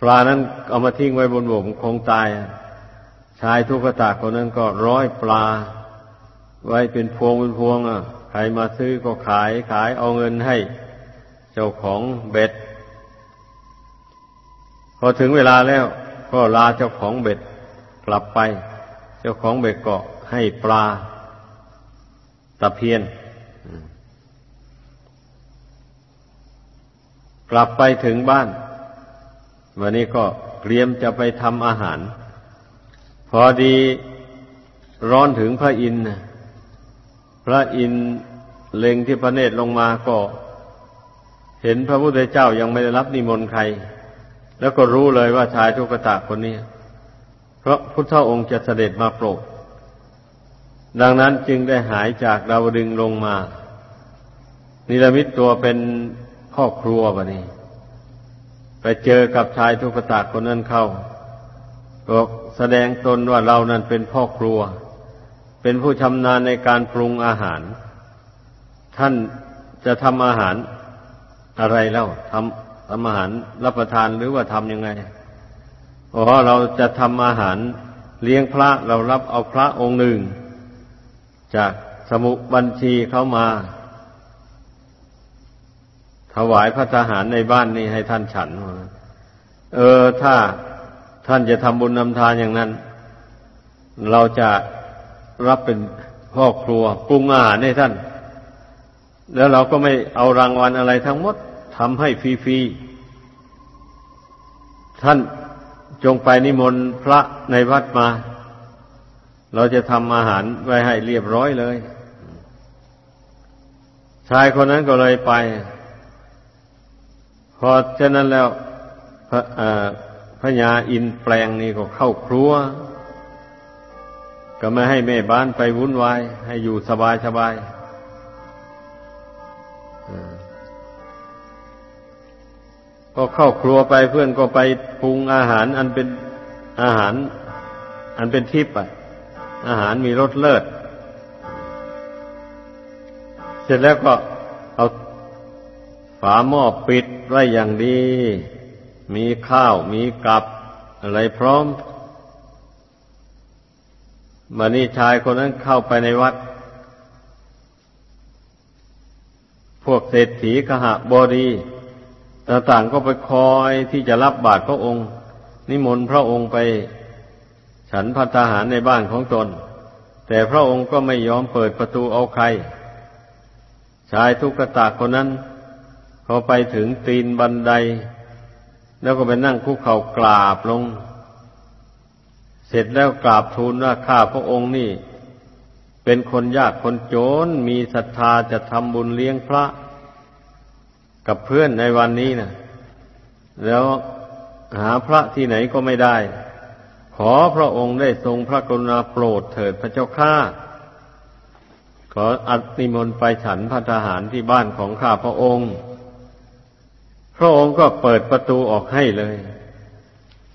ปลานั้นเอามาทิ้งไว้บนบกคงตาย ชายทุกตาคนนั้นก็ร้อยปลา ไว้เป็นพวงเป็นพวงอะใครมาซื้อก็ขายขายเอาเงินให้ เจ้าของเบ็ด พอถึงเวลาแล้ว ก็ลาเจ้าของเบ็ด กลับไป เจ้าของเบ็ดก็ให้ปลาตะเพียนกลับไปถึงบ้าน วันนี้ก็เตรียมจะไปทำอาหาร พอดีร้อนถึงพระอินทร์พระอินทร์เล็งที่พระเนตรลงมาก็ เห็นพระพุทธเจ้ายังไม่ได้รับนิมนต์ใคร แล้วก็รู้เลยว่าชายทุกตะคนนี้ พระพุทธองค์จะเสด็จมาโปรด ดังนั้นจึงได้หายจากดาวดึงลงมา นิรมิตตัวเป็นพ่อครัวบะนี้ ไปเจอกับชายทุกตะคนนั้นเข้าบอกแสดงตนว่าเรานั้นเป็นพ่อครัว เป็นผู้ชำนาญในการปรุงอาหาร ท่านจะทำอาหารอะไรเล่าทำทำอาหารรับประทานหรือว่าทำยังไง อ๋อเราจะทำอาหารเลี้ยงพระเรารับเอาพระองค์หนึ่ง จากสมุบัญชีเข้ามา ถวายพระทหารในบ้านนี้ให้ท่านฉัน เออถ้าท่านจะทำบุญนำทานอย่างนั้น เราจะรับเป็นพ่อครัวปรุงอาหารให้ท่าน แล้วเราก็ไม่เอารางวัลอะไรทั้งหมดทำให้ฟรีๆท่าน จงไปนิมนต์พระในวัดมา เราจะทำอาหารไว้ให้เรียบร้อยเลย ชายคนนั้นก็เลยไป พอเช่นนั้นแล้วพระยาอินแปลงนี่ก็เข้าครัว ก็ไม่ให้แม่บ้านไปวุ่นวาย ให้อยู่สบายสบาย ก็เข้าครัวไปเพื่อนก็ไปปรุงอาหารอันเป็นอาหาร อันเป็นทิพย์อะอาหารมีรสเลิศ เสร็จแล้วก็เอาฝาหม้อปิดไว้อย่างดี มีข้าวมีกับอะไรพร้อมมานี่ชายคนนั้นเข้าไปในวัด พวกเศรษฐีขหบดี ต่างๆก็ไปคอยที่จะรับบาตรพระองค์ นิมนต์พระองค์ไปฉันพัฒหารในบ้านของตน แต่พระองค์ก็ไม่ยอมเปิดประตูเอาใคร ชายทุกขตาคนนั้น พอไปถึงตีนบันได แล้วก็ไปนั่งคุกเข่ากราบลง เสร็จแล้วกราบทูลว่าข้าพระองค์นี่ เป็นคนยากคนโจรมีศรัทธาจะทำบุญเลี้ยงพระ กับเพื่อนในวันนี้นะแล้วหาพระที่ไหนก็ไม่ได้ ขอพระองค์ได้ทรงพระกรุณาโปรดเถิดพระเจ้าข้าขออัติมนต์ไปฉันพระทหารที่บ้านของข้าพระองค์ พระองค์ก็เปิดประตูออกให้เลย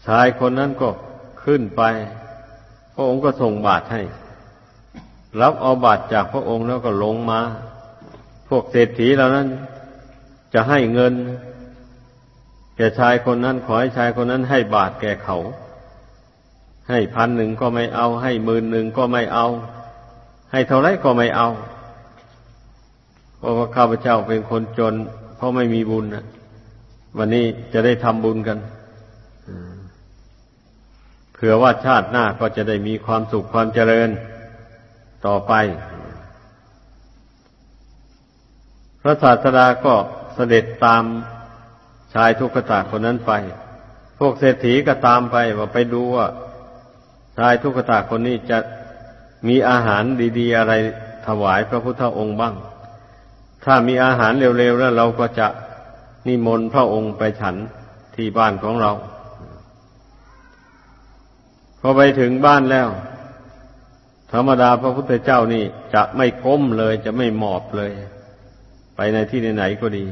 ชายคนนั้นก็ขึ้นไป พระองค์ก็ส่งบาตรให้ รับเอาบาตรจากพระองค์แล้วก็ลงมา พวกเศรษฐีเหล่านั้น จะให้เงิน แก่ชายคนนั้นขอให้ชายคนนั้นให้บาตรแก่เขา ให้พันหนึ่งก็ไม่เอา ให้หมื่นหนึ่งก็ไม่เอา ให้เท่าไรก็ไม่เอา เพราะว่าข้าพเจ้าเป็นคนจน เพราะไม่มีบุญนะวันนี้จะได้ทำบุญกันเผื่อว่าชาติหน้าก็จะได้มีความสุขความเจริญต่อไป พระศาสดาก็ เสด็จตามชายทุกขตาคนนั้นไป พวกเศรษฐีก็ตามไปว่าไปดูว่าชายทุกขตาคนนี้จะมีอาหารดี ๆ อะไรถวายพระพุทธองค์บ้าง ถ้ามีอาหารเร็วๆแล้วเราก็จะนิมนต์พระองค์ไปฉันที่บ้านของเรา พอไปถึงบ้านแล้ว ธรรมดาพระพุทธเจ้านี่จะไม่ก้มเลยจะไม่หมอบเลย ในที่ไหนๆก็ดี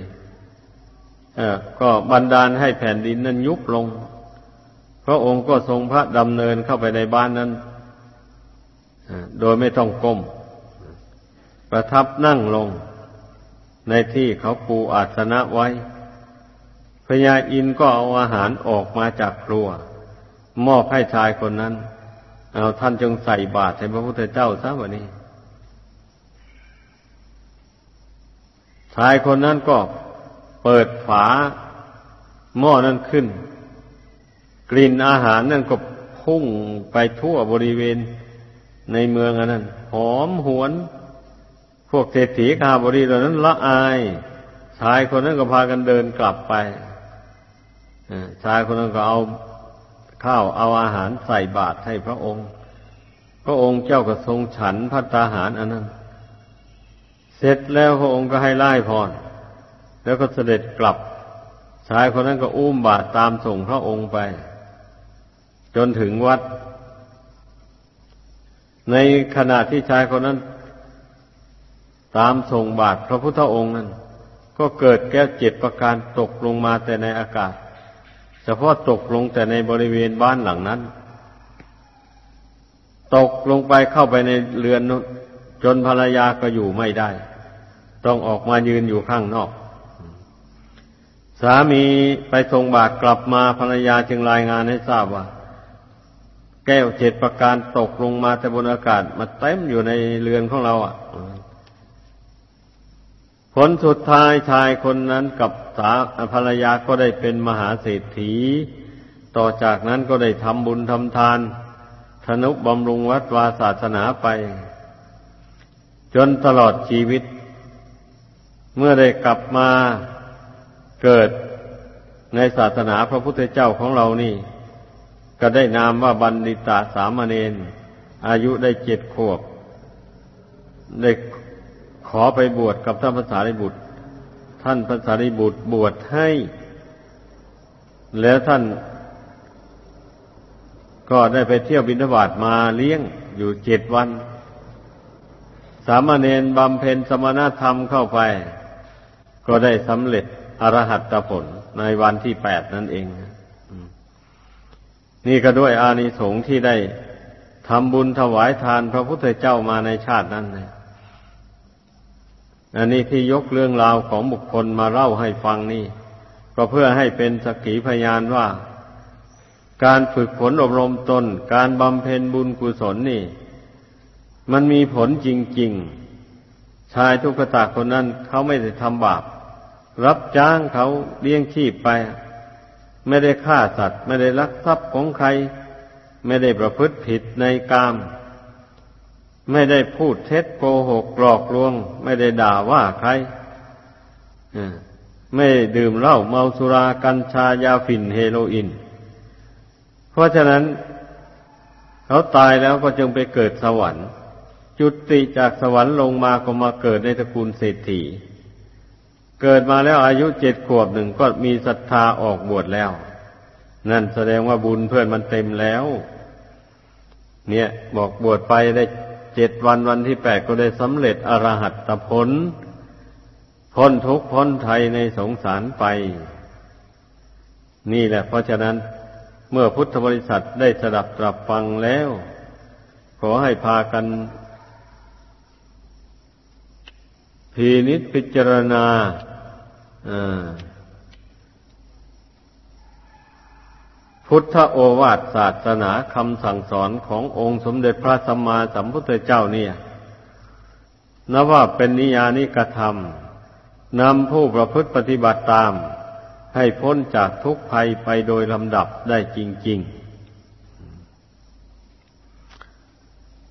ก็บันดาลให้แผ่นดินนั้นยุบลง พระองค์ก็ทรงพระดำเนินเข้าไปในบ้านนั้นโดยไม่ต้องก้ม ประทับนั่งลง ในที่เขาปูอาสนะไว้พญาอินก็เอาอาหารออกมาจากครัว มอบให้ชายคนนั้น เอาท่านจงใส่บาตรให้พระพุทธเจ้าซะวันนี้ายคนนั้นก็เปิดฝาหม้อนั้นขึ้น กลิ่นอาหารนั่นก็พุ่งไปทั่วบริเวณในเมืองอันนั้น หอมหวน พวกเศรษฐีคาบรีเหล่านั้นละอาย ชายคนนั้นก็พากันเดินกลับไปชายคนนั้นก็เอาข้าวเอาอาหารใส่บาตรให้พระองค์ พระองค์เจ้าก็ทรงฉันพัตตาหารอันนั้น เสร็จแล้วพระองค์ก็ให้ไล่พร แล้วก็เสด็จกลับ ชายคนนั้นก็อุ้มบาตรตามส่งพระองค์ไป จนถึงวัด ในขณะที่ชายคนนั้น ตามส่งบาตรพระพุทธองค์นั้น ก็เกิดแก้วเจ็ดประการตกลงมาแต่ในอากาศ เฉพาะตกลงแต่ในบริเวณบ้านหลังนั้น ตกลงไปเข้าไปในเรือนจนภรรยาก็อยู่ไม่ได้ ต้องออกมายืนอยู่ข้างนอก สามีไปทรงบาตรกลับมาภรรยาจึงรายงานให้ทราบว่า แก้วเจ็ดประการตกลงมาแต่บนอากาศมาเต็มอยู่ในเรือนของเราอะผลสุดท้ายชายคนนั้นกับสาภรรยาก็ได้เป็นมหาเศรษฐี ต่อจากนั้นก็ได้ทำบุญทำทาน ธนุบำรุงวัดวาศาสนาไป จนตลอดชีวิต เมื่อได้กลับมาเกิดในศาสนาพระพุทธเจ้าของเรานี่ ก็ได้นามว่าบัณฑิตาสามเณรอายุได้เจ็ดขวบได้ขอไปบวชกับท่านภาษาริบุตร ท่านภาษาริบุตรบวชให้ แล้วท่านก็ได้ไปเที่ยวบิณฑบาตมาเลี้ยงอยู่เจ็ดวัน สามเณรบำเพ็ญสมณธรรมเข้าไป ก็ได้สำเร็จอรหัตผลในวันที่แปดนั่นเอง นี่ก็ด้วยอานิสงส์ที่ได้ทำบุญถวายทานพระพุทธเจ้ามาในชาตินั้นเลยอันนี้ที่ยกเรื่องราวของบุคคลมาเล่าให้ฟังนี่ ก็เพื่อให้เป็นสกขีพยานว่า การฝึกฝนอบรมตน การบำเพ็ญบุญกุศลนี่ มันมีผลจริง ๆ ชายทุกตาคนนั้นเขาไม่ได้ทำบาป รับจ้างเขาเลี้ยงชีพไป ไม่ได้ฆ่าสัตว์ ไม่ได้ลักทรัพย์ของใคร ไม่ได้ประพฤติผิดในกาม ไม่ได้พูดเท็จโกหกหลอกลวง ไม่ได้ด่าว่าใครไม่ดื่มเหล้าเมาสุรากัญชายาฝิ่นเฮโรอีนเพราะฉะนั้น เขาตายแล้วก็จึงไปเกิดสวรรค์ จุติจากสวรรค์ลงมาก็มาเกิดในตระกูลเศรษฐี เกิดมาแล้วอายุเจ็ดขวบหนึ่งก็มีศรัทธาออกบวชแล้ว นั่นแสดงว่าบุญเพื่อนมันเต็มแล้ว เนี่ยบอกบวชไปได้เจ็ดวันวันที่แปดก็ได้สำเร็จอรหัตผล พ้นทุกข์พ้นภัยในสงสารไป นี่แหละ เพราะฉะนั้นเมื่อพุทธบริษัทได้สดับตรับฟังแล้ว ขอให้พากันพีนิษพิจารณา พุทธโอวาทศาสนาคำสั่งสอนขององค์สมเด็จพระสัมมาสัมพุทธเจ้าเนี่ยนับว่าเป็นนิยานิกระทำนำผู้ประพฤติปฏิบัติตาม ให้พ้นจากทุกภัยไปโดยลำดับได้จริง ๆ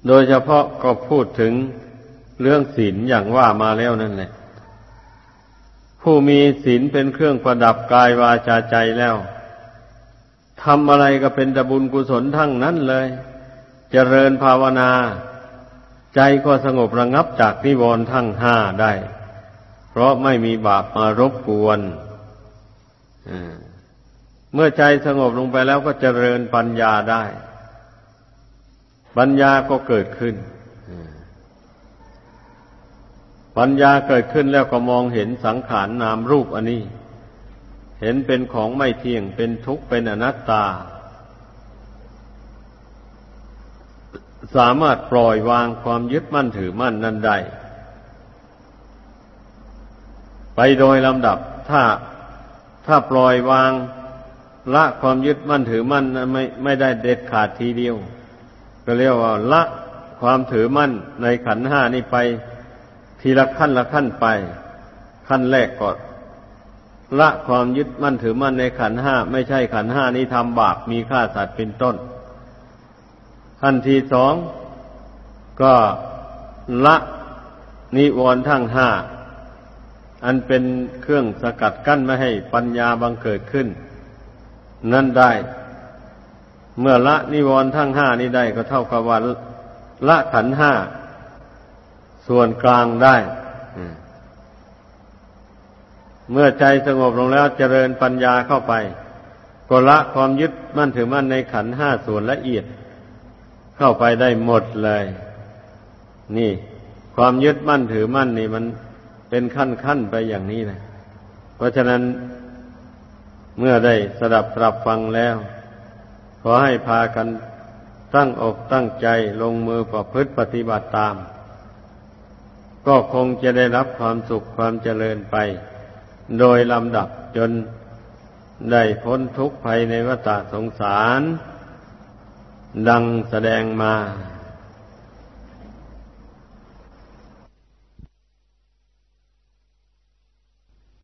โดยเฉพาะก็พูดถึงเรื่องศีลอย่างว่ามาแล้วนั่นแหละ ผู้มีศีลเป็นเครื่องประดับกายวาจาใจแล้วทำอะไรก็เป็นตบุญกุศลทั้งนั้นเลยเจริญภาวนา ใจก็สงบระงับจากนิวรณ์ทั้งห้าได้ เพราะไม่มีบาปมารบกวนเมื่อใจสงบลงไปแล้วก็เจริญปัญญาได้ ปัญญาก็เกิดขึ้น ปัญญาเกิดขึ้นแล้วก็มองเห็นสังขารนนามรูปอันนี้ เห็นเป็นของไม่เที่ยงเป็นทุกข์เป็นอนัตตา สามารถปล่อยวางความยึดมั่นถือมั่นนั้นได้ไปโดยลำดับถ้าถ้าปล่อยวางละความยึดมั่นถือมั่นไม่ไม่ได้เด็ดขาดทีเดียว ก็เรียกว่าละความถือมั่นในขันห้านี้ไป ทีละขั้นละขั้นไป ขั้นแรกก็ละความยึดมั่นถือมั่นในขันห้าไม่ใช่ขันห้านี้ทำบาปมีฆ่าสัตว์เป็นต้น ขั้นที่สองก็ละนิวรณ์ทั้งห้าอันเป็นเครื่องสกัดกั้นไม่ให้ปัญญาบังเกิดขึ้น นั่นได้ เมื่อละนิวรณ์ทั้งห้านี้ได้ก็เท่ากับว่าละขันห้า ส่วนกลางได้ เมื่อใจสงบลงแล้วเจริญปัญญาเข้าไปก็ละความยึดมั่นถือมั่นในขันห้าส่วนละเอียด เข้าไปได้หมดเลย นี่ ความยึดมั่นถือมั่นนี่มันเป็นขั้นขั้นไปอย่างนี้นะเพราะฉะนั้นเมื่อได้สดับสดับฟังแล้ว ขอให้พากันตั้งอกตั้งใจลงมือประพฤติปฏิบัติตาม ก็คงจะได้รับความสุขความเจริญไป โดยลำดับจนได้พ้นทุกข์ภัยในวัฏสงสาร ดังแสดงมา